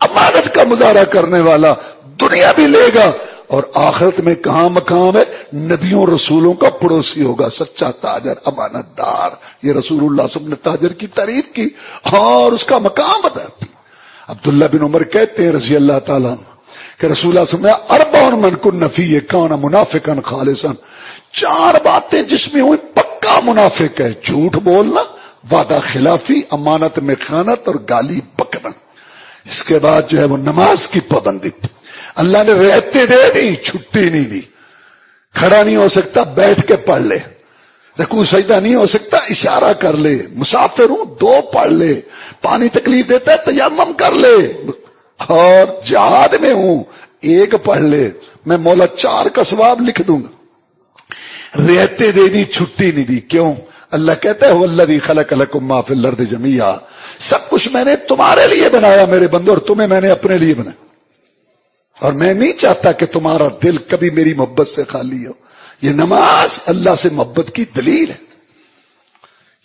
امانت کا مظاہرہ کرنے والا، دنیا بھی لے گا۔ اور آخرت میں کہاں مقام ہے؟ نبیوں رسولوں کا پڑوسی ہوگا، سچا تاجر امانت دار یہ رسول اللہ صلی نے تاجر کی تعریف کی، اور اس کا مقام بتا عبداللہ بن عمر کہتے ہیں رضی اللہ تعالیٰ کہ رسول اللہ نے اربا من کن نفی کون منافقن خالصن چار باتیں جس میں ہوئی پکا منافق ہے، جھوٹ بولنا، وعدہ خلافی، امانت میں خانت اور گالی بکنا اس کے بعد جو ہے وہ نماز کی پابندی۔ اللہ نے رہتے دے دی، چھٹی نہیں دی۔ کھڑا نہیں ہو سکتا، بیٹھ کے پڑھ لے۔ رکو سجدہ نہیں ہو سکتا، اشارہ کر لے۔ مسافر ہوں، دو پڑھ لے۔ پانی تکلیف دیتا ہے، تیمم کر لے۔ اور جہاد میں ہوں، ایک پڑھ لے۔ میں مولا چار کا سواب لکھ دوں گا۔ رہتے دے دی، چھٹی نہیں دی۔ کیوں؟ اللہ کہتا ہے اللہ خلق الکم فی الارض جمیا سب کچھ میں نے تمہارے لیے بنایا، میرے بندے اور تمہیں میں نے اپنے لیے بنایا۔ اور میں نہیں چاہتا کہ تمہارا دل کبھی میری محبت سے خالی ہو۔ یہ نماز اللہ سے محبت کی دلیل ہے۔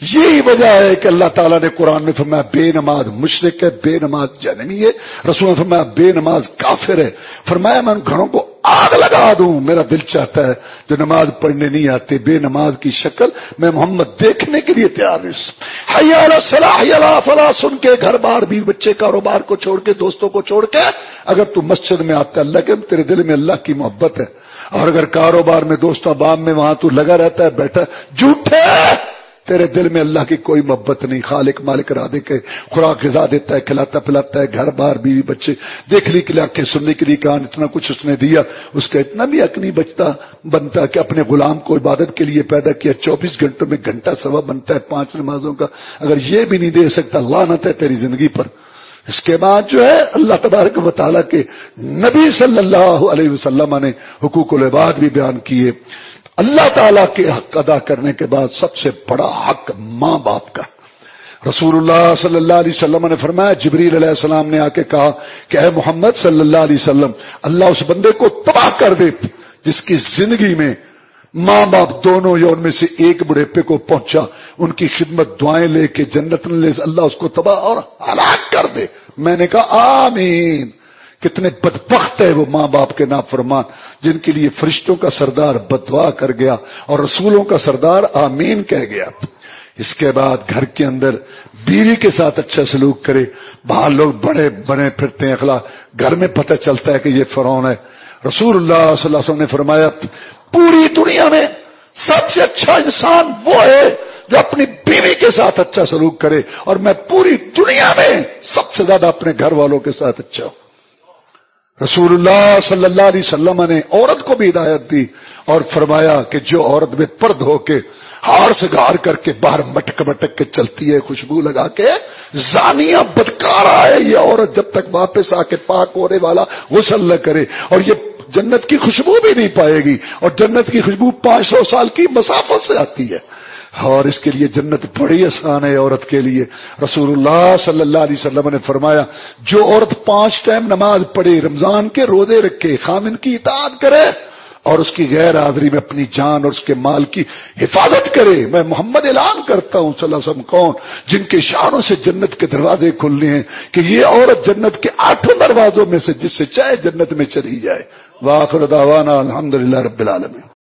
یہی وجہ ہے کہ اللہ تعالیٰ نے قرآن میں فرمایا، بے نماز مشرق ہے، بے نماز جنمی ہے۔ رسول نے فرمایا، بے نماز کافر ہے۔ فرمایا، میں ان گھروں کو آگ لگا دوں۔ میرا دل چاہتا ہے جو نماز پڑھنے نہیں آتے، بے نماز کی شکل میں محمد دیکھنے کے لیے تیار ہوں۔ صلاح فلاح، سن کے گھر بار بھی بچے کاروبار کو چھوڑ کے، دوستوں کو چھوڑ کے، اگر تو مسجد میں آتا اللہ کے تیرے دل میں اللہ کی محبت ہے۔ اور اگر کاروبار میں، دوستوں، بام میں، وہاں تو لگا رہتا ہے، بیٹھا جھوٹے تیرے دل میں اللہ کی کوئی محبت نہیں، خالق، مالک رادے کے خوراک غذا دیتا ہے، کھلاتا پلاتا ہے، گھر بار، بیوی، بچے دیکھنے کے لیے آنکھیں، سننے کے لیے کہا اتنا کچھ اس نے دیا، اس کا اتنا بھی حق نہیں بچتا، بنتا کہ اپنے غلام کو عبادت کے لیے پیدا کیا، چوبیس گھنٹوں میں گھنٹہ سوا بنتا ہے، پانچ نمازوں کا، اگر یہ بھی نہیں دے سکتا لانت ہے تیری زندگی پر۔ اس کے بعد جو ہے، اللہ تبارک و تعالیٰ کے نبی صلی اللہ علیہ وسلم نے حقوق العباد بھی بیان کیے۔ اللہ تعالی کے حق ادا کرنے کے بعد سب سے بڑا حق ماں باپ کا رسول اللہ صلی اللہ علیہ وسلم نے فرمایا، جبریل علیہ السلام نے آ کے کہا کہ اے محمد صلی اللہ علیہ وسلم، اللہ اس بندے کو تباہ کر دے، جس کی زندگی میں ماں باپ دونوں یا ان میں سے ایک بڑھےپے کو پہنچا، ان کی خدمت دعائیں لے کے جنت لے، اللہ اس کو تباہ اور ہلاک کر دے۔ میں نے کہا، آمین۔ کتنے بدبخت ہے وہ ماں باپ کے نافرمان، جن کے لیے فرشتوں کا سردار بدوا کر گیا اور رسولوں کا سردار آمین کہہ گیا۔ اس کے بعد گھر کے اندر بیوی کے ساتھ اچھا سلوک کرے۔ باہر لوگ بڑے بنے پھرتے ہیں، اخلاق۔ گھر میں پتہ چلتا ہے کہ یہ فرون ہے۔ رسول اللہ صلی اللہ علیہ وسلم نے فرمایا، پوری دنیا میں سب سے اچھا انسان وہ ہے جو اپنی بیوی کے ساتھ اچھا سلوک کرے اور میں پوری دنیا میں سب سے زیادہ اپنے گھر والوں کے ساتھ اچھا ہوں۔ رسول اللہ صلی اللہ علیہ وسلم نے عورت کو بھی ہدایت دی اور فرمایا کہ جو عورت میں پرد ہو کے ہار سے گار کر کے باہر مٹک مٹک کے چلتی ہے، خوشبو لگا کے زانیہ بدکار آئے، یہ عورت جب تک واپس آ کے پاک ہونے والا غسل نہ کرے اور یہ جنت کی خوشبو بھی نہیں پائے گی اور جنت کی خوشبو پانچ سو سال کی مسافت سے آتی ہے۔ اور اس کے لیے جنت بڑی آسان ہے عورت کے لیے۔ رسول اللہ صلی اللہ علیہ وسلم نے فرمایا، جو عورت پانچ ٹائم نماز پڑھے، رمضان کے روزے رکھے، خامن کی اطاعت کرے، اور اس کی غیر حاضری میں اپنی جان اور اس کے مال کی حفاظت کرے۔ میں محمد اعلان کرتا ہوں، صلی اللہ علیہ وسلم، کون؟ جن کے شانوں سے جنت کے دروازے کھلنے ہیں، کہ یہ عورت جنت کے آٹھوں دروازوں میں سے جس سے چاہے جنت میں چلی جائے۔ واخر دعوانا الحمد للہ رب العالمین۔